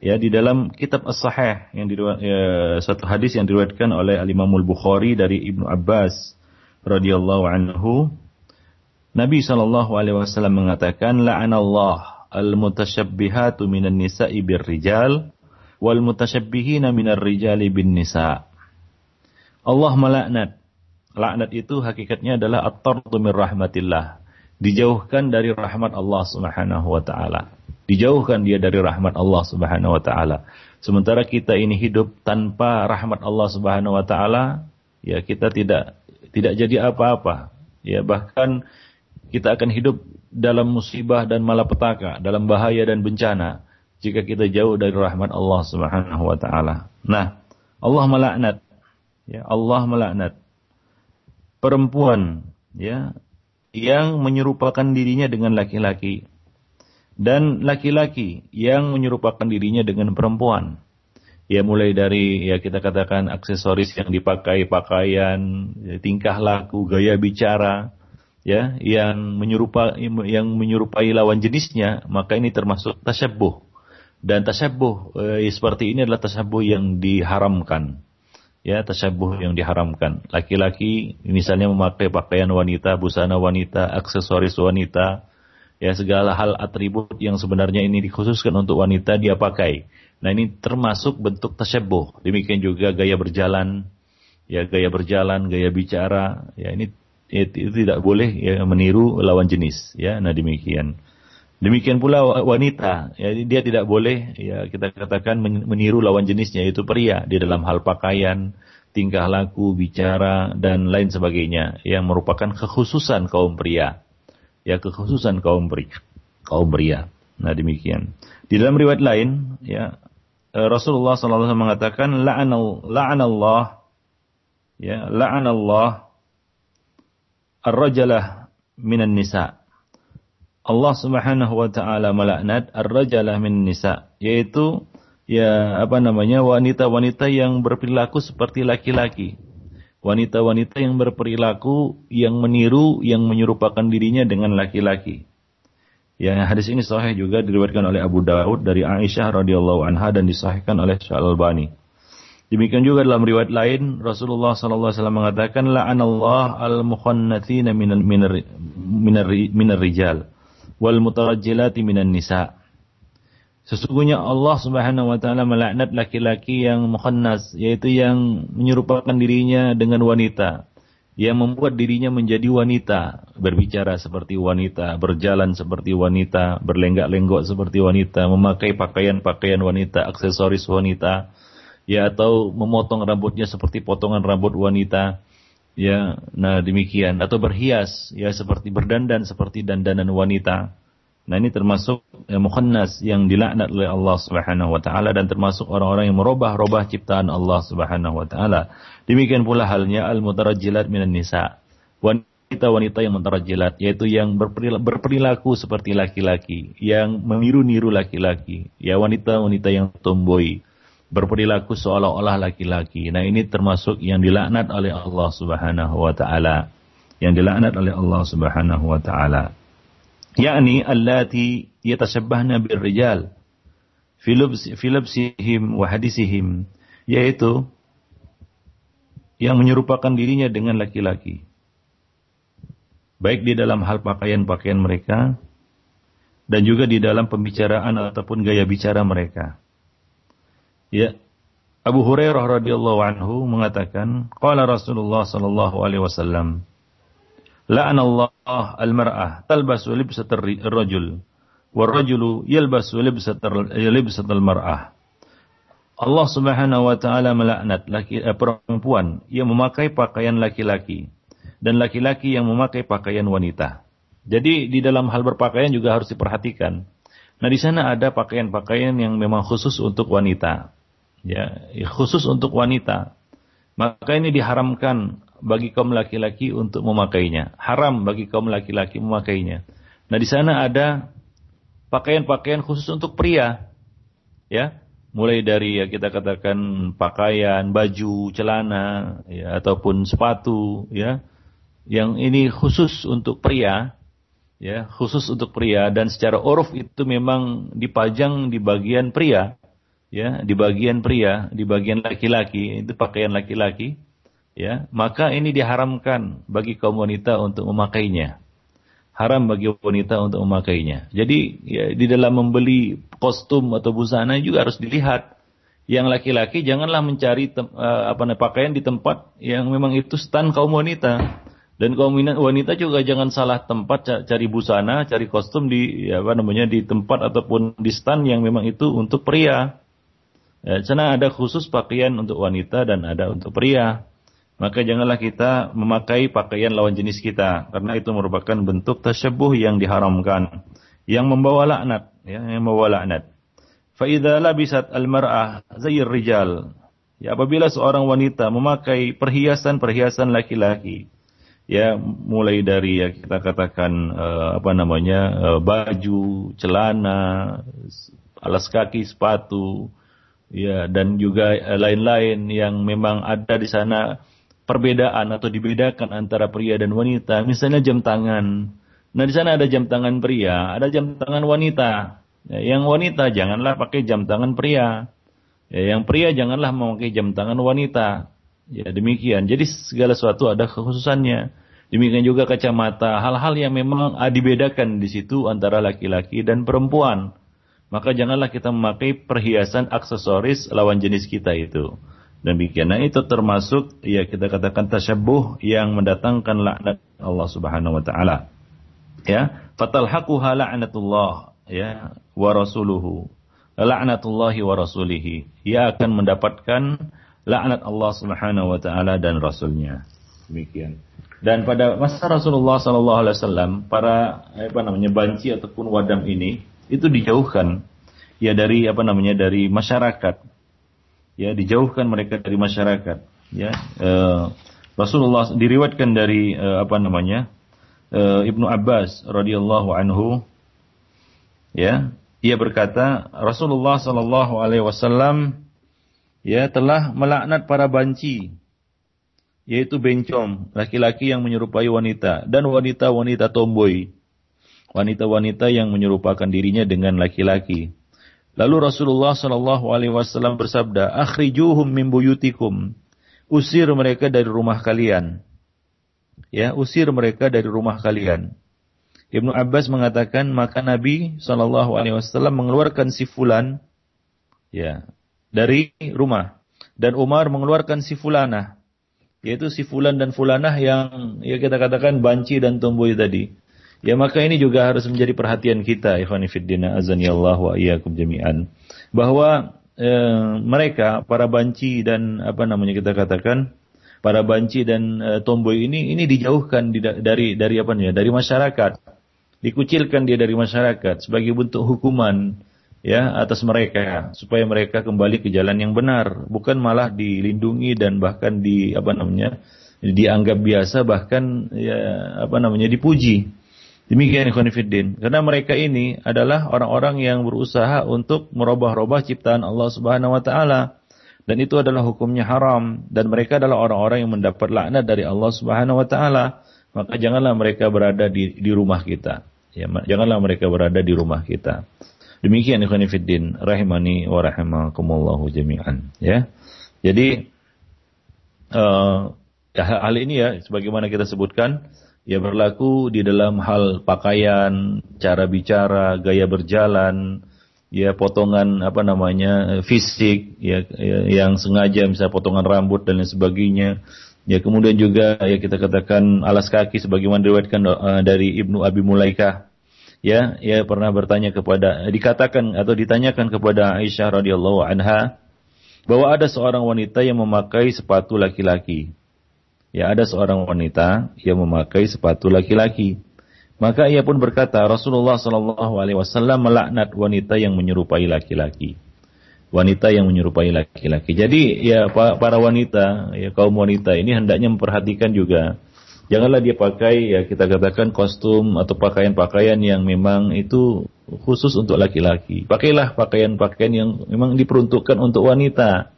ya di dalam kitab As-Sahih yang diriwayat, ya, satu hadis yang diriwayatkan oleh Al Imam Bukhari dari Ibnu Abbas radhiyallahu anhu Nabi sallallahu alaihi wasallam mengatakan la'anallah al-mutasyabbihatu minan nisa'i birrijal wal mutasyabbihin minar rijali bin nisa. Allah melaknat. Laknat itu hakikatnya adalah at-tardu rahmatillah. Dijauhkan dari rahmat Allah Subhanahu wa taala. Dijauhkan dia dari rahmat Allah Subhanahu wa taala. Sementara kita ini hidup tanpa rahmat Allah Subhanahu wa taala, ya kita tidak tidak jadi apa-apa. Ya bahkan kita akan hidup dalam musibah dan malapetaka, dalam bahaya dan bencana jika kita jauh dari rahmat Allah Subhanahu wa taala. Nah, Allah melaknat ya Allah melaknat perempuan ya yang menyerupakan dirinya dengan laki-laki dan laki-laki yang menyerupakan dirinya dengan perempuan. Ya mulai dari ya kita katakan aksesoris yang dipakai, pakaian, ya, tingkah laku, gaya bicara, ya yang menyerupai yang menyerupai lawan jenisnya, maka ini termasuk tasyabuh. Dan tasyabuh eh, seperti ini adalah tasyabuh yang diharamkan. Ya, tasyabuh yang diharamkan. Laki-laki misalnya memakai pakaian wanita, busana wanita, aksesoris wanita, ya segala hal atribut yang sebenarnya ini dikhususkan untuk wanita dia pakai. Nah ini termasuk bentuk tasyabuh. Demikian juga gaya berjalan, ya gaya berjalan, gaya bicara, ya ini itu tidak boleh ya meniru lawan jenis, ya. Nah demikian. Demikian pula wanita, ya dia tidak boleh ya kita katakan meniru lawan jenisnya yaitu pria di dalam hal pakaian, tingkah laku, bicara dan lain sebagainya yang merupakan kekhususan kaum pria. Ya kekhususan kaum pria. Kaum pria. Nah demikian. Di dalam riwayat lain ya Eh, Rasulullah SAW mengatakan la'anallah ya la'anallah ar-rajalah minan nisa. Allah Subhanahu wa taala melaknat ar-rajalah minan nisa yaitu ya apa namanya wanita-wanita yang berperilaku seperti laki-laki. Wanita-wanita yang berperilaku yang meniru yang menyerupakan dirinya dengan laki-laki. Ya, hadis ini sahih juga diriwayatkan oleh Abu Dawud dari Aisyah radhiyallahu anha dan disahihkan oleh Syekh Al-Albani. Demikian juga dalam riwayat lain Rasulullah sallallahu alaihi wasallam mengatakan la'anallah al-mukhannatsina minar minar minar minar rijal wal mutarajjilati minan nisa. Sesungguhnya Allah Subhanahu wa taala melaknat laki-laki yang mukhannas yaitu yang menyerupakan dirinya dengan wanita yang membuat dirinya menjadi wanita, berbicara seperti wanita, berjalan seperti wanita, berlenggak-lenggok seperti wanita, memakai pakaian-pakaian wanita, aksesoris wanita, ya atau memotong rambutnya seperti potongan rambut wanita, ya, nah demikian atau berhias ya seperti berdandan seperti dandanan wanita. Nah ini termasuk ya, mukhannas yang dilaknat oleh Allah Subhanahu wa taala dan termasuk orang-orang yang merubah-rubah ciptaan Allah Subhanahu wa taala. Demikian pula halnya al-mutarajjilat minan nisa. Wanita-wanita yang mutarajjilat yaitu yang berperilaku seperti laki-laki, yang meniru-niru laki-laki. Ya wanita-wanita yang tomboy, berperilaku seolah-olah laki-laki. Nah ini termasuk yang dilaknat oleh Allah Subhanahu wa taala. Yang dilaknat oleh Allah Subhanahu wa taala yakni allati yatashabbahna birrijal fi labsihim wa hadisihim yaitu yang menyerupakan dirinya dengan laki-laki baik di dalam hal pakaian-pakaian mereka dan juga di dalam pembicaraan ataupun gaya bicara mereka ya Abu Hurairah radhiyallahu anhu mengatakan qala Rasulullah sallallahu alaihi wasallam La'an Allah al-mar'ah talbasu libsatar rajul warrajulu yalbasu libsatal mar'ah. Allah Subhanahu wa taala melaknat laki eh, perempuan yang memakai pakaian laki-laki dan laki-laki yang memakai pakaian wanita. Jadi di dalam hal berpakaian juga harus diperhatikan. Nah, di sana ada pakaian-pakaian yang memang khusus untuk wanita. Ya, khusus untuk wanita. Maka ini diharamkan bagi kaum laki-laki untuk memakainya. Haram bagi kaum laki-laki memakainya. Nah, di sana ada pakaian-pakaian khusus untuk pria. Ya, mulai dari ya kita katakan pakaian, baju, celana, ya ataupun sepatu, ya. Yang ini khusus untuk pria, ya, khusus untuk pria dan secara uruf itu memang dipajang di bagian pria, ya, di bagian pria, di bagian laki-laki, itu pakaian laki-laki ya maka ini diharamkan bagi kaum wanita untuk memakainya haram bagi wanita untuk memakainya jadi ya, di dalam membeli kostum atau busana juga harus dilihat yang laki-laki janganlah mencari tem, uh, apa namanya pakaian di tempat yang memang itu stan kaum wanita. Dan kaum wanita juga jangan salah tempat cari busana, cari kostum di ya apa namanya di tempat ataupun di stan yang memang itu untuk pria. Ya, karena ada khusus pakaian untuk wanita dan ada untuk pria. Maka janganlah kita memakai pakaian lawan jenis kita karena itu merupakan bentuk tasyabuh yang diharamkan yang membawa laknat ya yang membawa laknat. Fa'idha labisat al-mar'ah zayir rijal. Ya, apabila seorang wanita memakai perhiasan-perhiasan laki-laki, ya mulai dari ya kita katakan uh, apa namanya uh, baju, celana, alas kaki, sepatu, ya dan juga lain-lain yang memang ada di sana perbedaan atau dibedakan antara pria dan wanita. Misalnya jam tangan. Nah di sana ada jam tangan pria, ada jam tangan wanita. Ya, yang wanita janganlah pakai jam tangan pria. Ya, yang pria janganlah memakai jam tangan wanita. Ya, demikian. Jadi segala sesuatu ada kekhususannya. Demikian juga kacamata, hal-hal yang memang dibedakan di situ antara laki-laki dan perempuan. Maka janganlah kita memakai perhiasan aksesoris lawan jenis kita itu. Demikian. Nah itu termasuk ya kita katakan tasyabuh yang mendatangkan laknat Allah Subhanahu wa taala. Ya, fatalhaquha la'natullah ya wa rasuluhu la'natullahi wa rasulihi ia akan mendapatkan laknat Allah Subhanahu wa taala dan rasulnya demikian dan pada masa Rasulullah sallallahu alaihi wasallam para apa namanya banci ataupun wadam ini itu dijauhkan. Ya dari apa namanya dari masyarakat. Ya dijauhkan mereka dari masyarakat. Ya uh, Rasulullah diriwatkan dari uh, apa namanya uh, Ibnu Abbas radhiyallahu anhu. Ya ia berkata Rasulullah Shallallahu Alaihi Wasallam ya telah melaknat para banci yaitu bencong laki-laki yang menyerupai wanita dan wanita-wanita tomboy wanita-wanita yang menyerupakan dirinya dengan laki-laki. Lalu Rasulullah Shallallahu Alaihi Wasallam bersabda akhrijuhum min buyutikum. Usir mereka dari rumah kalian. Ya usir mereka dari rumah kalian. Ibnu Abbas mengatakan maka Nabi Shallallahu Alaihi Wasallam mengeluarkan si fulan ya dari rumah. Dan Umar mengeluarkan si fulana yaitu si fulan dan fulanah yang ya kita katakan banci dan tomboy tadi ya maka ini juga harus menjadi perhatian kita ikhwani fiddina Allah wa iyyakum jami'an. Bahwa eh, mereka para banci dan apa namanya kita katakan para banci dan eh, tomboy ini ini dijauhkan dari dari apa nih dari masyarakat. Dikucilkan dia dari masyarakat sebagai bentuk hukuman ya atas mereka supaya mereka kembali ke jalan yang benar. Bukan malah dilindungi dan bahkan di apa namanya dianggap biasa bahkan ya apa namanya dipuji demikian ikhwanifiddin karena mereka ini adalah orang-orang yang berusaha untuk merubah-rubah ciptaan Allah Subhanahu wa taala dan itu adalah hukumnya haram dan mereka adalah orang-orang yang mendapat laknat dari Allah Subhanahu wa taala maka janganlah mereka berada di, di rumah kita. Ya, janganlah mereka berada di rumah kita. Demikian ikhwan fiddin rahimani wa rahimakumullahu jami'an ya. Jadi uh, hal ini ya sebagaimana kita sebutkan ya berlaku di dalam hal pakaian, cara bicara, gaya berjalan, ya potongan apa namanya fisik ya, ya yang sengaja misalnya potongan rambut dan lain sebagainya Ya kemudian juga ya kita katakan alas kaki sebagaimana diriwayatkan uh, dari Ibnu Abi Mulaikah. Ya, ya pernah bertanya kepada dikatakan atau ditanyakan kepada Aisyah radhiyallahu anha bahwa ada seorang wanita yang memakai sepatu laki-laki. Ya, ada seorang wanita yang memakai sepatu laki-laki. Maka ia pun berkata, Rasulullah Shallallahu alaihi wasallam melaknat wanita yang menyerupai laki-laki wanita yang menyerupai laki-laki. Jadi ya para wanita, ya kaum wanita ini hendaknya memperhatikan juga janganlah dia pakai ya kita katakan kostum atau pakaian-pakaian yang memang itu khusus untuk laki-laki. Pakailah pakaian-pakaian yang memang diperuntukkan untuk wanita.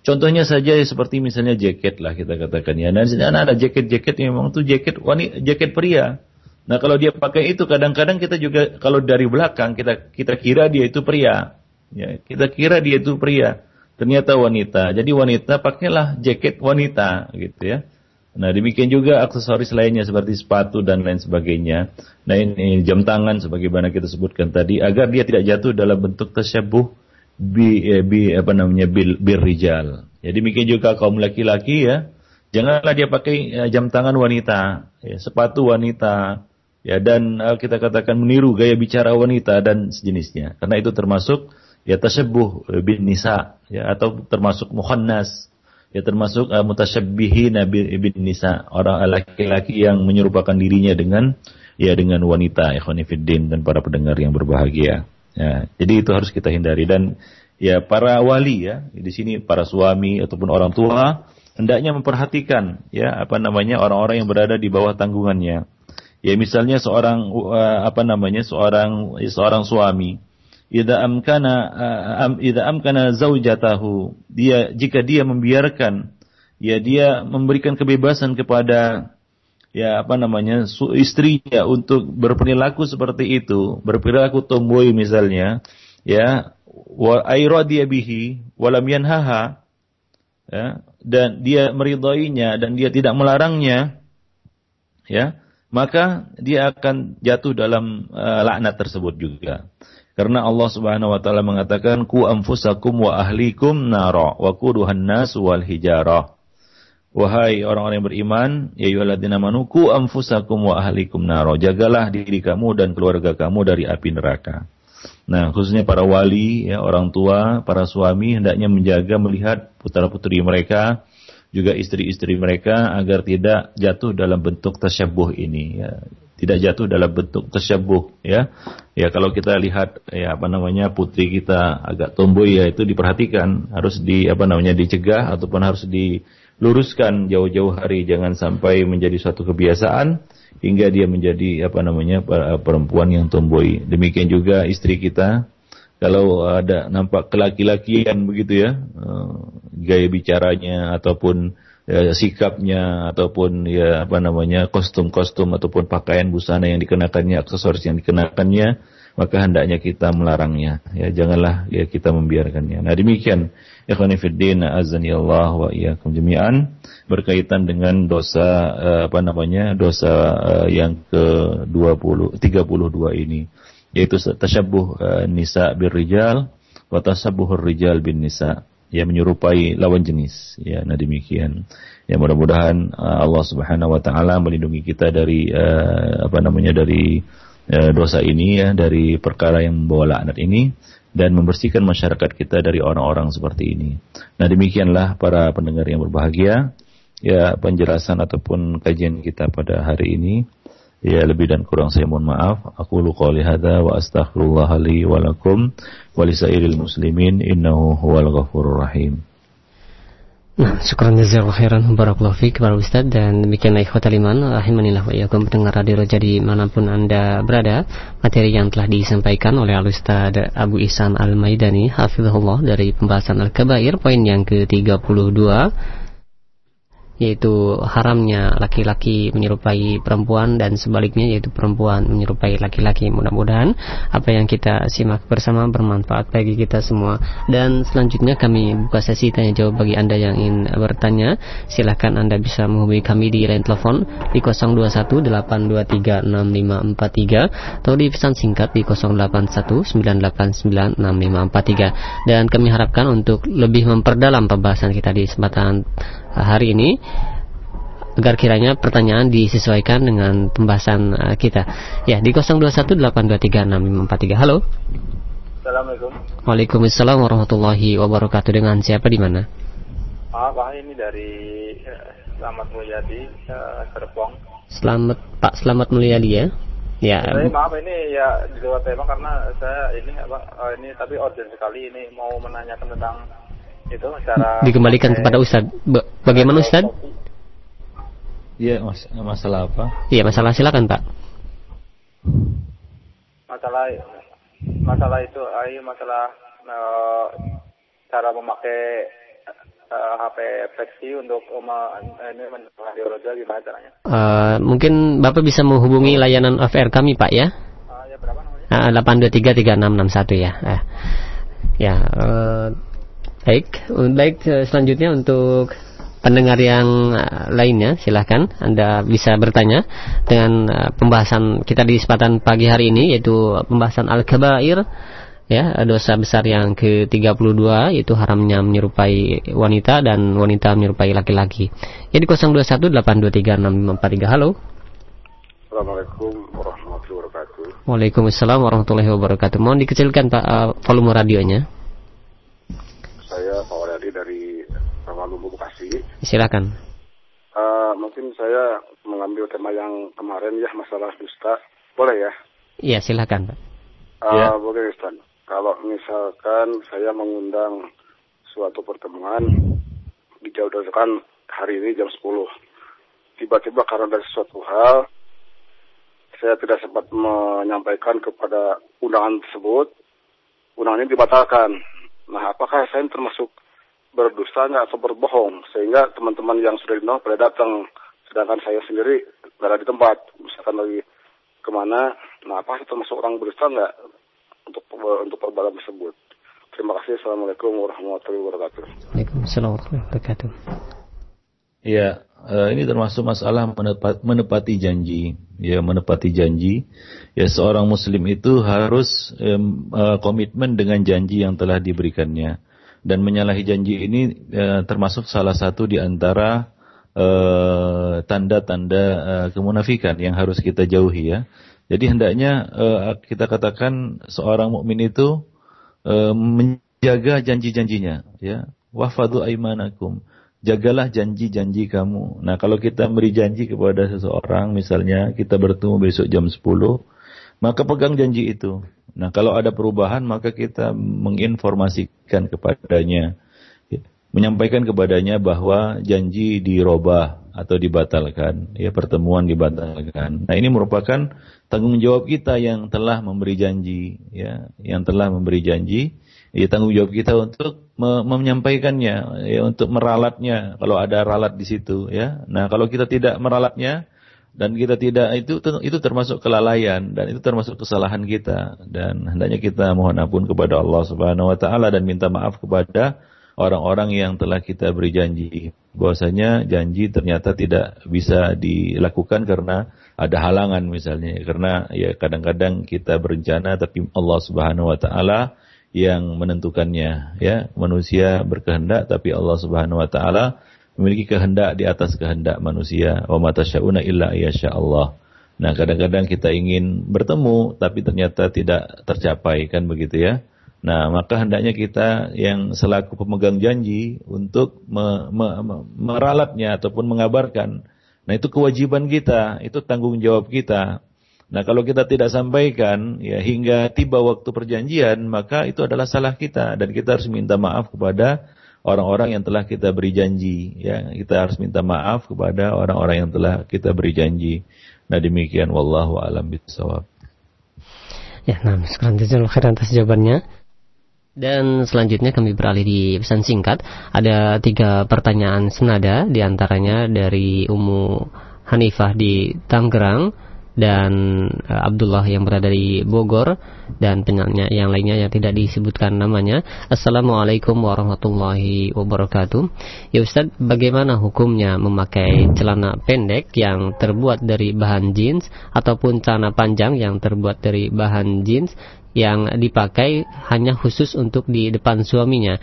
Contohnya saja seperti misalnya jaket lah kita katakan ya. Dan sini ada jaket-jaket yang memang itu jaket wanita, jaket pria. Nah kalau dia pakai itu kadang-kadang kita juga kalau dari belakang kita kita kira dia itu pria. Ya, kita kira dia itu pria, ternyata wanita. Jadi wanita pakailah jaket wanita gitu ya. Nah demikian juga aksesoris lainnya seperti sepatu dan lain sebagainya. Nah ini jam tangan sebagaimana kita sebutkan tadi agar dia tidak jatuh dalam bentuk tersyabuh bi, eh, bi apa namanya bil, bir rijal. Ya demikian juga kaum laki-laki ya, janganlah dia pakai eh, jam tangan wanita, ya, sepatu wanita, ya dan uh, kita katakan meniru gaya bicara wanita dan sejenisnya. Karena itu termasuk ya tasyabuh bin nisa ya atau termasuk muhannas ya termasuk uh, mutasyabbihin bin nisa orang laki-laki yang menyerupakan dirinya dengan ya dengan wanita ikhwanifiddin dan para pendengar yang berbahagia. Ya, jadi itu harus kita hindari dan ya para wali ya di sini para suami ataupun orang tua hendaknya memperhatikan ya apa namanya orang-orang yang berada di bawah tanggungannya. Ya misalnya seorang uh, apa namanya seorang seorang suami idza amkana uh, idza amkana zaujatahu dia jika dia membiarkan ya dia memberikan kebebasan kepada ya apa namanya istrinya untuk berperilaku seperti itu, berperilaku tomboy misalnya, ya wa bihi walam yanhaha ya dan dia meridainya dan dia tidak melarangnya ya maka dia akan jatuh dalam uh, laknat tersebut juga. Karena Allah Subhanahu wa taala mengatakan ku anfusakum wa ahlikum nara wa quduhan nas wal hijarah Wahai orang-orang yang beriman, ya ayyuhalladzina amanu qu anfusakum wa ahlikum naro. Jagalah diri kamu dan keluarga kamu dari api neraka. Nah, khususnya para wali, ya, orang tua, para suami hendaknya menjaga melihat putra-putri mereka, juga istri-istri mereka agar tidak jatuh dalam bentuk tasyabuh ini. Ya. Tidak jatuh dalam bentuk tasyabuh. Ya, ya kalau kita lihat ya apa namanya putri kita agak tomboy ya itu diperhatikan harus di apa namanya dicegah ataupun harus di luruskan jauh-jauh hari jangan sampai menjadi suatu kebiasaan hingga dia menjadi apa namanya perempuan yang tomboy. Demikian juga istri kita. Kalau ada nampak kelaki-lakian begitu ya eh, gaya bicaranya ataupun ya, sikapnya ataupun ya apa namanya kostum-kostum ataupun pakaian busana yang dikenakannya aksesoris yang dikenakannya maka hendaknya kita melarangnya. Ya janganlah ya kita membiarkannya. Nah demikian ikhwan fillah azani Allah wa iyyakum jami'an. Berkaitan dengan dosa uh, apa namanya dosa uh, yang ke-20 32 ini yaitu tasyabuh uh, nisa bir rijal wa tasabbuhur rijal bin nisa. Ya menyerupai lawan jenis. Ya nah demikian. Ya mudah-mudahan Allah Subhanahu wa taala melindungi kita dari apa namanya dari dosa ini ya dari perkara yang membawa laknat ini dan membersihkan masyarakat kita dari orang-orang seperti ini. Nah demikianlah para pendengar yang berbahagia ya penjelasan ataupun kajian kita pada hari ini. Ya lebih dan kurang saya mohon maaf. Aku qouli hadza wa astaghfirullah wa lakum wa lisairil muslimin innahu huwal ghafurur rahim. Nah, syukuran jazakallahu khairan. Barakallahu fiik para ustaz. Dan demikianlah ikhwatal iman rahimanillah wa iyyakum. Pendengar radio Roja di mana pun Anda berada. Materi yang telah disampaikan oleh Al Ustaz Abu Ihsan Al-Maidani hafizahullah dari pembahasan Al-Kabair poin yang ke-32 yaitu haramnya laki-laki menyerupai perempuan dan sebaliknya yaitu perempuan menyerupai laki-laki. Mudah-mudahan apa yang kita simak bersama bermanfaat bagi kita semua. Dan selanjutnya kami buka sesi tanya jawab bagi Anda yang ingin bertanya. Silahkan Anda bisa menghubungi kami di line telepon di 0218236543 atau di pesan singkat di 0819896543. Dan kami harapkan untuk lebih memperdalam pembahasan kita di kesempatan hari ini agar kiranya pertanyaan disesuaikan dengan pembahasan uh, kita. Ya, di 0218236543. Halo. Assalamualaikum. Waalaikumsalam warahmatullahi wabarakatuh. Dengan siapa di mana? Maaf, Pak, ini dari uh, Selamat Mulyadi, uh, Serpong. Selamat Pak Selamat Mulyadi ya. Ya. Saya maaf ini ya di luar tema karena saya ini apa uh, ini tapi urgent sekali ini mau menanyakan tentang itu cara dikembalikan kepada Ustaz. Bagaimana Ustaz? Iya, mas masalah apa? Iya, masalah silakan, Pak. Masalah masalah itu, ayo masalah uh, cara memakai uh, eh, HP fleksi untuk uma, ini roja gimana caranya? Uh, mungkin Bapak bisa menghubungi layanan FR kami, Pak ya? Uh, ya berapa namanya? Uh, 8233661 ya. Uh, ya, uh, Baik, baik selanjutnya untuk pendengar yang eh, lainnya silahkan Anda bisa bertanya dengan eh, pembahasan kita di kesempatan pagi hari ini yaitu pembahasan Al-Kabair ya dosa besar yang ke-32 yaitu haramnya menyerupai wanita dan wanita menyerupai laki-laki. Jadi 0218236543. Halo. Assalamualaikum warahmatullahi wabarakatuh. Waalaikumsalam warahmatullahi wabarakatuh. Mohon dikecilkan Pak uh, volume radionya. Saya Pak Waryadi dari Ramalumbu Bekasi. Silakan. Uh, mungkin saya mengambil tema yang kemarin ya masalah dusta. Boleh ya? Iya, silakan Pak. Uh, Ya. Boleh Ustaz. Kalau misalkan saya mengundang suatu pertemuan dijadwalkan hari ini jam 10. Tiba-tiba karena dari suatu hal saya tidak sempat menyampaikan kepada undangan tersebut, undangannya dibatalkan. Nah, apakah saya termasuk berdusta nggak atau berbohong sehingga teman-teman yang sudah diundang pada datang, sedangkan saya sendiri berada di tempat, misalkan lagi ke mana, nah apa saya termasuk orang berdusta nggak untuk untuk perbuatan tersebut? Terima kasih. Assalamualaikum warahmatullahi wabarakatuh. Waalaikumsalam warahmatullahi wabarakatuh. Ya, eh, ini termasuk masalah menepat- menepati janji. Ya, menepati janji. Ya, seorang muslim itu harus eh, komitmen dengan janji yang telah diberikannya. Dan menyalahi janji ini eh, termasuk salah satu di antara tanda-tanda kemunafikan yang harus kita jauhi ya. Jadi hendaknya kita katakan seorang mukmin itu menjaga janji-janjinya ya. Wafadu aimanakum jagalah janji-janji kamu. Nah, kalau kita beri janji kepada seseorang, misalnya kita bertemu besok jam 10, maka pegang janji itu. Nah, kalau ada perubahan, maka kita menginformasikan kepadanya. Ya, Menyampaikan kepadanya bahwa janji dirobah atau dibatalkan. Ya, pertemuan dibatalkan. Nah, ini merupakan tanggung jawab kita yang telah memberi janji. Ya, yang telah memberi janji ya tanggung jawab kita untuk me- menyampaikannya, ya untuk meralatnya kalau ada ralat di situ, ya. Nah kalau kita tidak meralatnya dan kita tidak itu itu termasuk kelalaian dan itu termasuk kesalahan kita dan hendaknya kita mohon ampun kepada Allah Subhanahu Wa Taala dan minta maaf kepada orang-orang yang telah kita beri janji bahwasanya janji ternyata tidak bisa dilakukan karena ada halangan misalnya karena ya kadang-kadang kita berencana tapi Allah Subhanahu wa taala yang menentukannya ya. Manusia berkehendak tapi Allah Subhanahu wa taala memiliki kehendak di atas kehendak manusia. Wa matasyauna illa yasha Allah. Nah kadang-kadang kita ingin bertemu tapi ternyata tidak tercapai kan begitu ya. Nah maka hendaknya kita yang selaku pemegang janji untuk me- me- me- meralatnya ataupun mengabarkan. Nah itu kewajiban kita itu tanggung jawab kita Nah kalau kita tidak sampaikan ya hingga tiba waktu perjanjian maka itu adalah salah kita dan kita harus minta maaf kepada orang-orang yang telah kita beri janji ya kita harus minta maaf kepada orang-orang yang telah kita beri janji. Nah demikian wallahu alam bisawab. Ya, nah sekarang jazakallahu khairan atas jawabannya. Dan selanjutnya kami beralih di pesan singkat. Ada tiga pertanyaan senada, di antaranya dari Umu Hanifah di Tangerang dan eh, Abdullah yang berada di Bogor dan penyanyi yang lainnya yang tidak disebutkan namanya. Assalamualaikum warahmatullahi wabarakatuh. Ya Ustaz, bagaimana hukumnya memakai celana pendek yang terbuat dari bahan jeans ataupun celana panjang yang terbuat dari bahan jeans yang dipakai hanya khusus untuk di depan suaminya?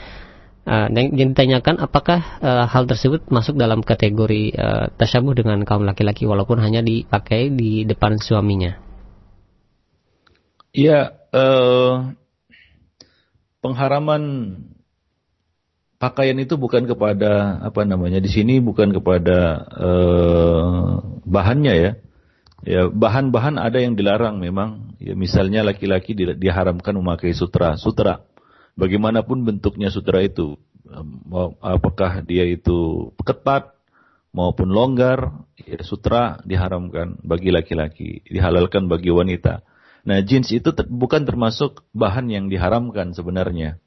Uh, dan yang ditanyakan apakah uh, hal tersebut masuk dalam kategori uh, tasyabuh dengan kaum laki-laki walaupun hanya dipakai di depan suaminya. Ya eh, pengharaman pakaian itu bukan kepada apa namanya di sini bukan kepada eh, bahannya ya. Ya bahan-bahan ada yang dilarang memang. Ya misalnya laki-laki di- diharamkan memakai sutra. Sutra bagaimanapun bentuknya sutra itu, apakah dia itu ketat maupun longgar, ya, sutra diharamkan bagi laki-laki, dihalalkan bagi wanita. Nah, jeans itu ter- bukan termasuk bahan yang diharamkan sebenarnya.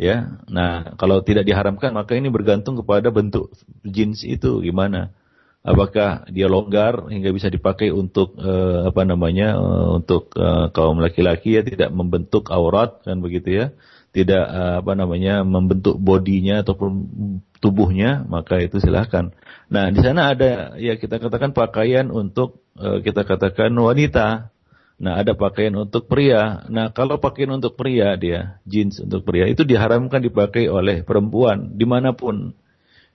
Ya, nah kalau tidak diharamkan maka ini bergantung kepada bentuk jeans itu gimana. Apakah dia longgar hingga bisa dipakai untuk eh, apa namanya eh, untuk eh, kaum laki-laki ya tidak membentuk aurat kan begitu ya tidak eh, apa namanya membentuk bodinya ataupun tubuhnya maka itu silahkan. Nah di sana ada ya kita katakan pakaian untuk eh, kita katakan wanita Nah, ada pakaian untuk pria. Nah, kalau pakaian untuk pria dia, jeans untuk pria, itu diharamkan dipakai oleh perempuan di mana pun.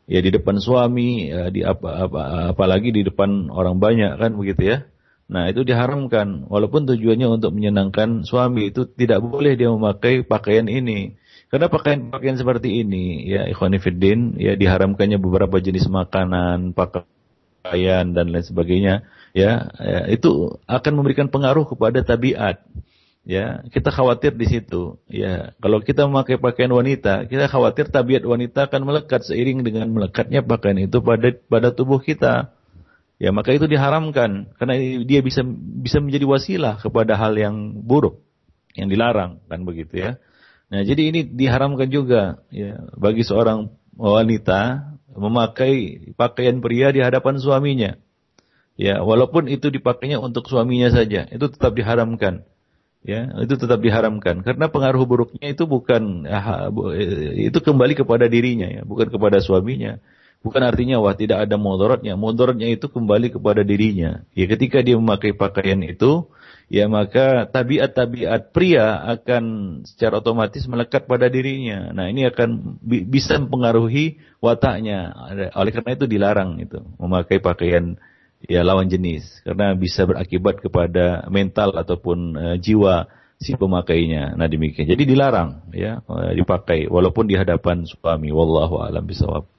Ya di depan suami, ya, di apa, apa, apalagi di depan orang banyak kan begitu ya. Nah itu diharamkan, walaupun tujuannya untuk menyenangkan suami itu tidak boleh dia memakai pakaian ini. Karena pakaian-pakaian seperti ini, ya ikhwanifiddin, ya diharamkannya beberapa jenis makanan, pakaian dan lain sebagainya ya, ya itu akan memberikan pengaruh kepada tabiat ya. Kita khawatir di situ ya. Kalau kita memakai pakaian wanita kita khawatir tabiat wanita akan melekat seiring dengan melekatnya pakaian itu pada pada tubuh kita ya maka itu diharamkan karena dia bisa bisa menjadi wasilah kepada hal yang buruk yang dilarang kan begitu ya nah jadi ini diharamkan juga ya bagi seorang wanita memakai pakaian pria di hadapan suaminya Ya, walaupun itu dipakainya untuk suaminya saja, itu tetap diharamkan. Ya, itu tetap diharamkan karena pengaruh buruknya itu bukan eh, itu kembali kepada dirinya ya, bukan kepada suaminya. Bukan artinya wah tidak ada mudaratnya. Mudaratnya itu kembali kepada dirinya. Ya ketika dia memakai pakaian itu, ya maka tabiat-tabiat pria akan secara otomatis melekat pada dirinya. Nah, ini akan bi bisa mempengaruhi wataknya. Oleh karena itu dilarang itu memakai pakaian ya lawan jenis karena bisa berakibat kepada mental ataupun uh, jiwa si pemakainya. Nah demikian. Jadi dilarang ya uh, dipakai walaupun di hadapan suami. Wallahu alam bisawab.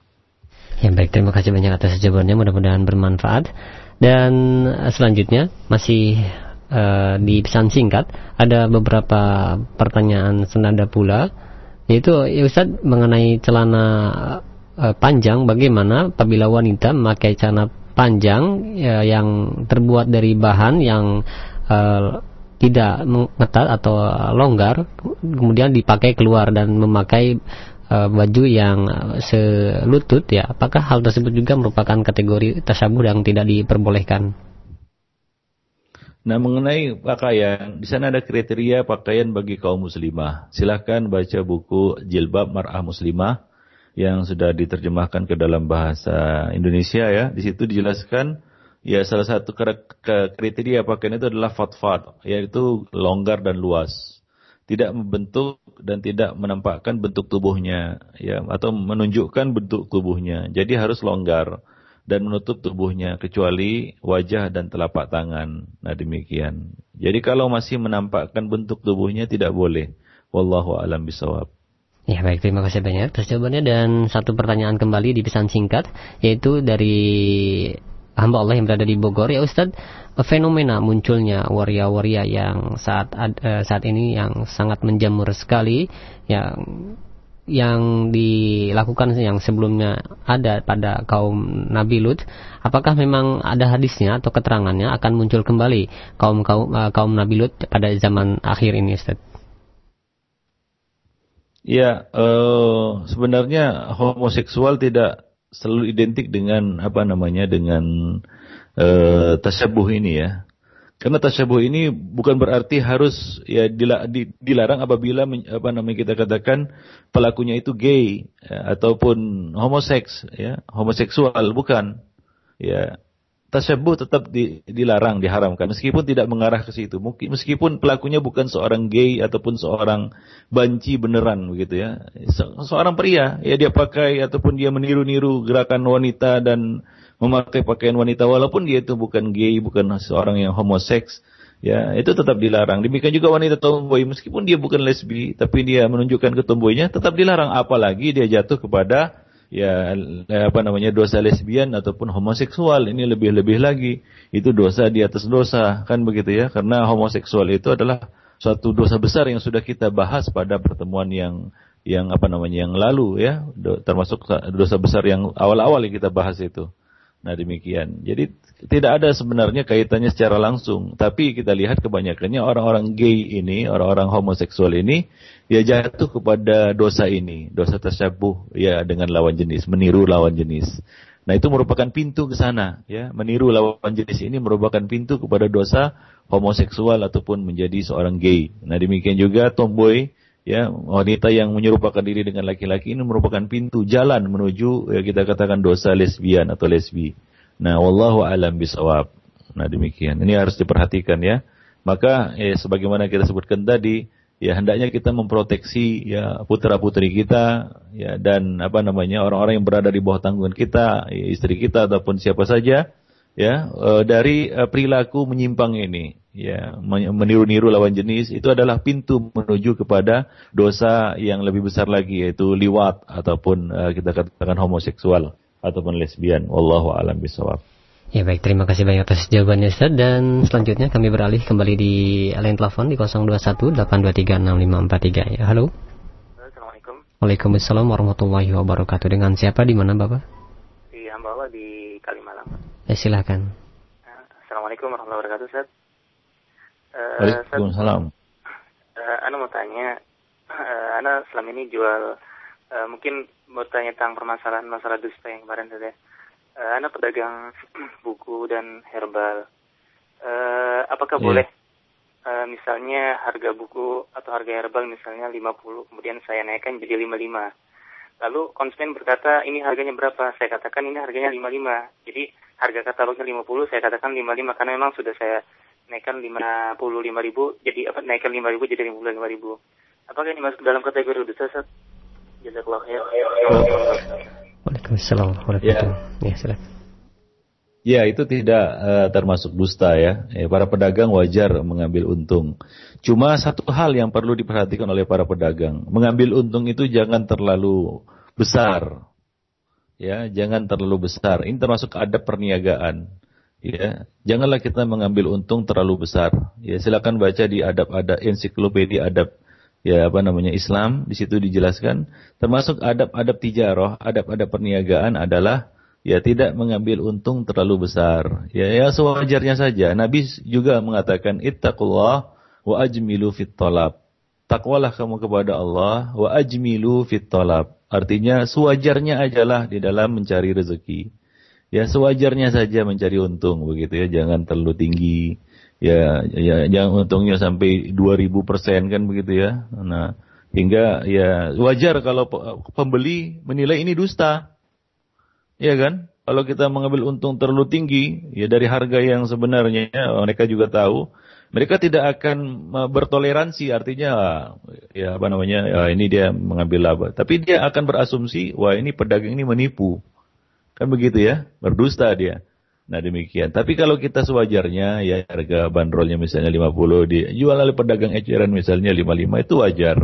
Ya baik, terima kasih banyak atas jawabannya. Mudah-mudahan bermanfaat. Dan uh, selanjutnya masih uh, di pesan singkat ada beberapa pertanyaan senada pula yaitu ya Ustaz mengenai celana uh, panjang bagaimana apabila wanita memakai celana panjang ya, yang terbuat dari bahan yang uh, tidak mengetat atau longgar kemudian dipakai keluar dan memakai uh, baju yang selutut ya apakah hal tersebut juga merupakan kategori tasabuh yang tidak diperbolehkan Nah mengenai pakaian, di sana ada kriteria pakaian bagi kaum muslimah. Silahkan baca buku Jilbab Mar'ah Muslimah yang sudah diterjemahkan ke dalam bahasa Indonesia ya. Di situ dijelaskan ya salah satu kriteria pakaian itu adalah fatfat, yaitu longgar dan luas. Tidak membentuk dan tidak menampakkan bentuk tubuhnya ya atau menunjukkan bentuk tubuhnya. Jadi harus longgar dan menutup tubuhnya kecuali wajah dan telapak tangan. Nah demikian. Jadi kalau masih menampakkan bentuk tubuhnya tidak boleh. Wallahu alam bisawab. Ya baik, terima kasih banyak atas jawabannya dan satu pertanyaan kembali di pesan singkat yaitu dari hamba Allah yang berada di Bogor ya Ustadz fenomena munculnya waria-waria yang saat uh, saat ini yang sangat menjamur sekali yang yang dilakukan yang sebelumnya ada pada kaum Nabi Lut, apakah memang ada hadisnya atau keterangannya akan muncul kembali kaum kaum uh, kaum Nabi Lut pada zaman akhir ini, Ustaz? Ya, uh, sebenarnya homoseksual tidak selalu identik dengan apa namanya dengan uh, tasyabuh ini ya. Karena tasyabuh ini bukan berarti harus ya dilarang apabila apa namanya kita katakan pelakunya itu gay ya, ataupun homoseks ya, homoseksual bukan. Ya, tasyabuh tetap di, dilarang, diharamkan meskipun tidak mengarah ke situ. Mungkin meskipun pelakunya bukan seorang gay ataupun seorang banci beneran begitu ya. Se seorang pria ya dia pakai ataupun dia meniru-niru gerakan wanita dan memakai pakaian wanita walaupun dia itu bukan gay, bukan seorang yang homoseks ya itu tetap dilarang. Demikian juga wanita tomboy meskipun dia bukan lesbi tapi dia menunjukkan ketomboynya tetap dilarang apalagi dia jatuh kepada ya apa namanya dosa lesbian ataupun homoseksual ini lebih-lebih lagi. Itu dosa di atas dosa kan begitu ya? Karena homoseksual itu adalah suatu dosa besar yang sudah kita bahas pada pertemuan yang yang apa namanya yang lalu ya. Termasuk dosa besar yang awal-awal yang kita bahas itu. Nah demikian. Jadi tidak ada sebenarnya kaitannya secara langsung. Tapi kita lihat kebanyakannya orang-orang gay ini, orang-orang homoseksual ini, ya jatuh kepada dosa ini. Dosa tersyabuh ya dengan lawan jenis, meniru lawan jenis. Nah itu merupakan pintu ke sana. ya Meniru lawan jenis ini merupakan pintu kepada dosa homoseksual ataupun menjadi seorang gay. Nah demikian juga tomboy ya wanita yang menyerupakan diri dengan laki-laki ini merupakan pintu jalan menuju ya kita katakan dosa lesbian atau lesbi. Nah, wallahu alam bisawab. Nah, demikian. Ini harus diperhatikan ya. Maka eh, sebagaimana kita sebutkan tadi, ya hendaknya kita memproteksi ya putra putri kita ya dan apa namanya orang-orang yang berada di bawah tanggungan kita, ya, istri kita ataupun siapa saja ya e, dari e, perilaku menyimpang ini ya meniru-niru lawan jenis itu adalah pintu menuju kepada dosa yang lebih besar lagi yaitu liwat ataupun e, kita katakan homoseksual ataupun lesbian wallahu alam bisawab Ya baik, terima kasih banyak atas jawabannya Ustaz dan selanjutnya kami beralih kembali di line telepon di 0218236543 ya. Halo. Assalamualaikum. Waalaikumsalam warahmatullahi wabarakatuh. Dengan siapa di mana Bapak? Di Hambawa di Kalimalang. Ya silakan. Assalamualaikum warahmatullahi wabarakatuh Ustaz. Uh, Waalaikumsalam. Uh, Ana mau tanya, uh, Ana selama ini jual uh, mungkin mau tanya tentang permasalahan masalah dusta yang kemarin saja. Uh, Anda pedagang buku dan herbal. Uh, apakah yeah. boleh uh, misalnya harga buku atau harga herbal misalnya 50, kemudian saya naikkan jadi 55. Lalu konsumen berkata ini harganya berapa? Saya katakan ini harganya 55. Jadi harga katalognya 50, saya katakan 55 karena memang sudah saya naikkan 55 ribu, jadi apa naikkan 5 ribu jadi 55 ribu. Apakah ini masuk dalam kategori dosa? Jazakallah khair. Waalaikumsalam warahmatullahi Ya. ya, silakan. Ya, itu tidak uh, termasuk dusta ya. ya. Para pedagang wajar mengambil untung. Cuma satu hal yang perlu diperhatikan oleh para pedagang, mengambil untung itu jangan terlalu besar. Ya, jangan terlalu besar. Ini termasuk adab perniagaan. Ya, janganlah kita mengambil untung terlalu besar. Ya, silakan baca di adab-adab ensiklopedia adab ya apa namanya Islam di situ dijelaskan termasuk adab-adab tijarah, adab-adab perniagaan adalah ya tidak mengambil untung terlalu besar. Ya ya sewajarnya saja. Nabi juga mengatakan ittaqullah wa ajmilu fit talab. Takwalah kamu kepada Allah wa ajmilu fit talab. Artinya sewajarnya ajalah di dalam mencari rezeki. Ya sewajarnya saja mencari untung begitu ya, jangan terlalu tinggi ya ya yang untungnya sampai 2000 persen kan begitu ya. Nah hingga ya wajar kalau pembeli menilai ini dusta, ya kan? Kalau kita mengambil untung terlalu tinggi, ya dari harga yang sebenarnya mereka juga tahu, mereka tidak akan bertoleransi. Artinya, ya apa namanya, ya ini dia mengambil laba. Tapi dia akan berasumsi, wah ini pedagang ini menipu, kan begitu ya, berdusta dia. Nah demikian. Tapi kalau kita sewajarnya ya harga bandrolnya misalnya 50 dijual oleh pedagang eceran misalnya 55 itu wajar.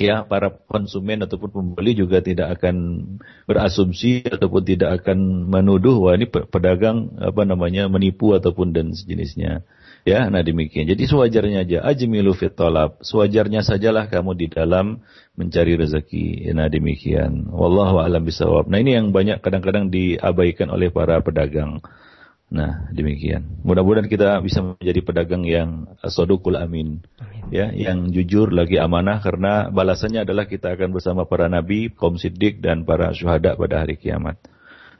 Ya, para konsumen ataupun pembeli juga tidak akan berasumsi ataupun tidak akan menuduh wah ini pedagang apa namanya menipu ataupun dan sejenisnya. Ya, nah demikian. Jadi sewajarnya aja. Ajmilu fit talab. Sewajarnya sajalah kamu di dalam mencari rezeki. Ya, nah demikian. Wallahu a'lam bisawab. Nah ini yang banyak kadang-kadang diabaikan oleh para pedagang. Nah demikian. Mudah-mudahan kita bisa menjadi pedagang yang sodukul amin. amin. Ya, yang jujur lagi amanah karena balasannya adalah kita akan bersama para nabi, kaum siddiq dan para syuhada pada hari kiamat.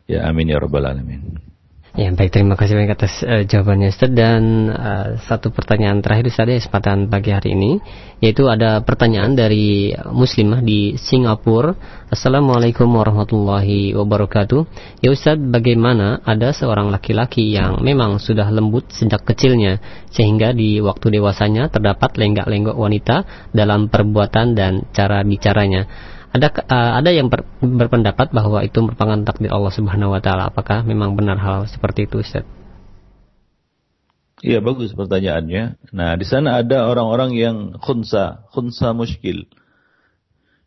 Ya amin ya rabbal alamin. Ya baik terima kasih banyak atas uh, jawabannya Ustaz dan uh, satu pertanyaan terakhir Ustaz ya kesempatan pagi hari ini. Yaitu ada pertanyaan dari muslimah di Singapura. Assalamualaikum warahmatullahi wabarakatuh. Ya Ustaz bagaimana ada seorang laki-laki yang memang sudah lembut sejak kecilnya sehingga di waktu dewasanya terdapat lenggak-lenggok wanita dalam perbuatan dan cara bicaranya ada uh, ada yang ber, berpendapat bahwa itu merupakan takdir Allah Subhanahu wa taala. Apakah memang benar hal seperti itu, Ustaz? Iya, bagus pertanyaannya. Nah, di sana ada orang-orang yang khunsa, khunsa muskil.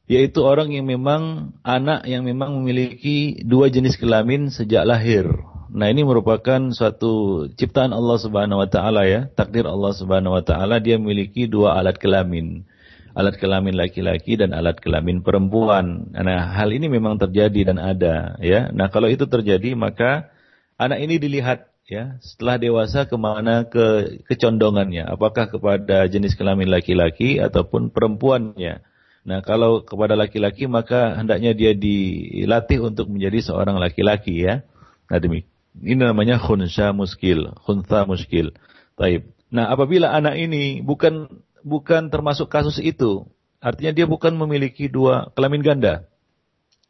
Yaitu orang yang memang anak yang memang memiliki dua jenis kelamin sejak lahir. Nah, ini merupakan suatu ciptaan Allah Subhanahu wa taala ya, takdir Allah Subhanahu wa taala dia memiliki dua alat kelamin alat kelamin laki-laki dan alat kelamin perempuan. Nah, hal ini memang terjadi dan ada, ya. Nah, kalau itu terjadi, maka anak ini dilihat, ya, setelah dewasa ke mana ke kecondongannya, apakah kepada jenis kelamin laki-laki ataupun perempuannya. Nah, kalau kepada laki-laki, maka hendaknya dia dilatih untuk menjadi seorang laki-laki, ya. Nah, demi ini namanya khunsa muskil, khunsa muskil. Taib. Nah, apabila anak ini bukan bukan termasuk kasus itu. Artinya dia bukan memiliki dua kelamin ganda.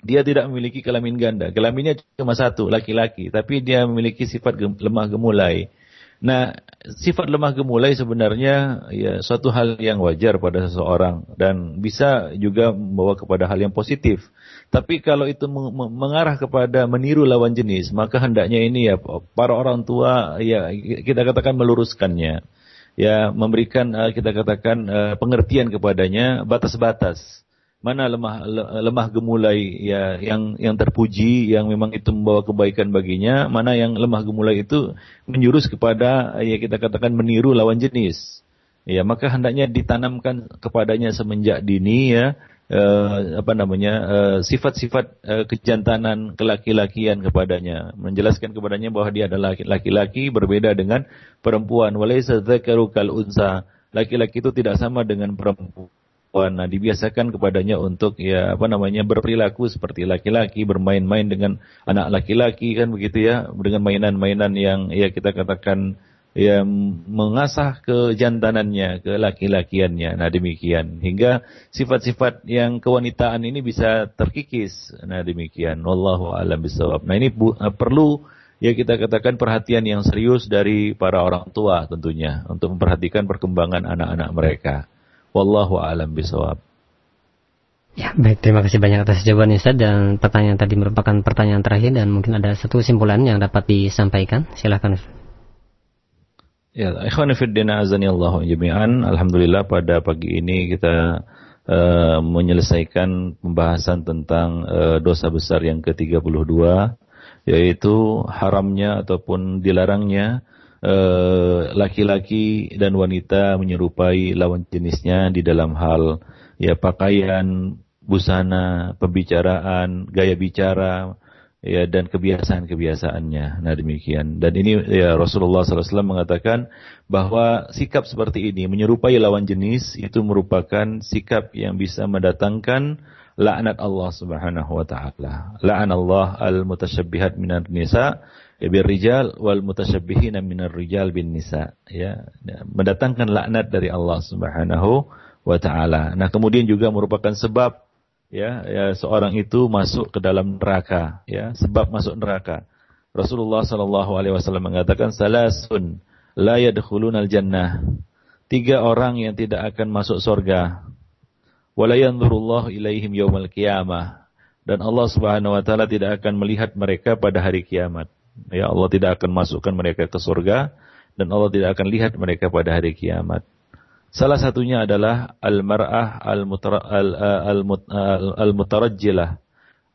Dia tidak memiliki kelamin ganda. Kelaminnya cuma satu, laki-laki. Tapi dia memiliki sifat lemah gemulai. Nah, sifat lemah gemulai sebenarnya ya suatu hal yang wajar pada seseorang dan bisa juga membawa kepada hal yang positif. Tapi kalau itu mengarah kepada meniru lawan jenis, maka hendaknya ini ya para orang tua ya kita katakan meluruskannya. Ya, memberikan eh, kita katakan eh, pengertian kepadanya batas-batas. Mana lemah lemah gemulai ya yang yang terpuji yang memang itu membawa kebaikan baginya mana yang lemah gemulai itu menjurus kepada ya kita katakan meniru lawan jenis. Ya maka hendaknya ditanamkan kepadanya semenjak dini ya eh, apa namanya eh, sifat-sifat eh, kejantanan kelaki-lakian kepadanya. Menjelaskan kepadanya bahwa dia adalah laki-laki berbeda dengan perempuan. Walaysa dzakaru unsa. Laki-laki itu tidak sama dengan perempuan. Nah, dibiasakan kepadanya untuk ya apa namanya berperilaku seperti laki-laki, bermain-main dengan anak laki-laki kan begitu ya, dengan mainan-mainan yang ya kita katakan ya mengasah kejantanannya, ke laki-lakiannya. Nah, demikian hingga sifat-sifat yang kewanitaan ini bisa terkikis. Nah, demikian. Wallahu a'lam bishawab. Nah, ini bu, uh, perlu ya kita katakan perhatian yang serius dari para orang tua tentunya untuk memperhatikan perkembangan anak-anak mereka. Wallahu a'lam bisawab. Ya, baik. Terima kasih banyak atas jawaban Ustaz dan pertanyaan tadi merupakan pertanyaan terakhir dan mungkin ada satu kesimpulan yang dapat disampaikan. Silakan. Ya, ikhwan fillah azani Allah jami'an. Alhamdulillah pada pagi ini kita uh, menyelesaikan pembahasan tentang uh, dosa besar yang ke-32 yaitu haramnya ataupun dilarangnya Eh, laki-laki dan wanita menyerupai lawan jenisnya di dalam hal ya pakaian, busana, pembicaraan, gaya bicara, ya dan kebiasaan-kebiasaannya. Nah demikian. Dan ini ya Rasulullah SAW mengatakan bahwa sikap seperti ini menyerupai lawan jenis itu merupakan sikap yang bisa mendatangkan laknat Allah Subhanahu wa taala. La'an Allah al-mutasyabbihat minan nisa bir rijal wal mutasyabbihin minar rijal bin nisa ya mendatangkan laknat dari Allah Subhanahu wa taala. Nah, kemudian juga merupakan sebab ya, ya seorang itu masuk ke dalam neraka ya, sebab masuk neraka. Rasulullah sallallahu alaihi wasallam mengatakan salasun la yadkhulunal jannah. Tiga orang yang tidak akan masuk surga. Wala yanzurullahu ilaihim yaumal qiyamah. Dan Allah Subhanahu wa taala tidak akan melihat mereka pada hari kiamat. Ya Allah tidak akan masukkan mereka ke surga dan Allah tidak akan lihat mereka pada hari kiamat. Salah satunya adalah al-mar'ah al-mutarajjilah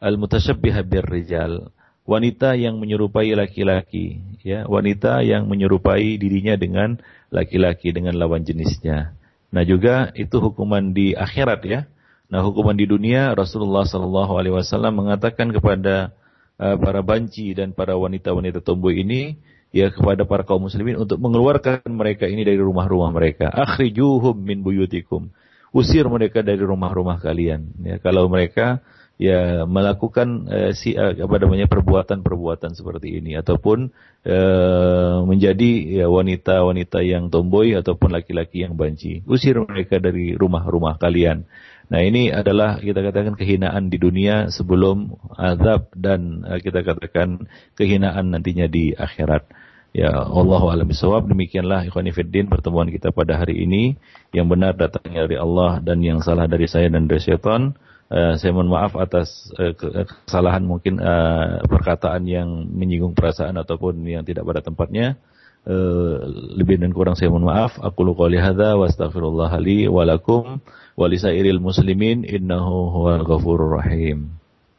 al-mutasyabbihah rijal. Wanita yang menyerupai laki-laki, ya, wanita yang menyerupai dirinya dengan laki-laki dengan lawan jenisnya. Nah, juga itu hukuman di akhirat ya. Nah, hukuman di dunia Rasulullah sallallahu alaihi wasallam mengatakan kepada uh, para banci dan para wanita-wanita tomboy ini ya kepada para kaum muslimin untuk mengeluarkan mereka ini dari rumah-rumah mereka. Akhrijuhum min buyutikum. Usir mereka dari rumah-rumah kalian. Ya, kalau mereka ya melakukan uh, si uh, apa namanya perbuatan-perbuatan seperti ini ataupun uh, menjadi ya wanita-wanita yang tomboy ataupun laki-laki yang banci. Usir mereka dari rumah-rumah kalian. Nah ini adalah kita katakan kehinaan di dunia sebelum azab dan uh, kita katakan kehinaan nantinya di akhirat. Ya Allah alam bisawab demikianlah ikhwani fiddin pertemuan kita pada hari ini yang benar datangnya dari Allah dan yang salah dari saya dan dari syaitan. Uh, saya mohon maaf atas uh, kesalahan mungkin uh, perkataan yang menyinggung perasaan ataupun yang tidak pada tempatnya. Uh, lebih dan kurang saya mohon maaf. Aku lu qouli hadza wa astaghfirullah li wa walisairil muslimin innahu huwal ghafurur rahim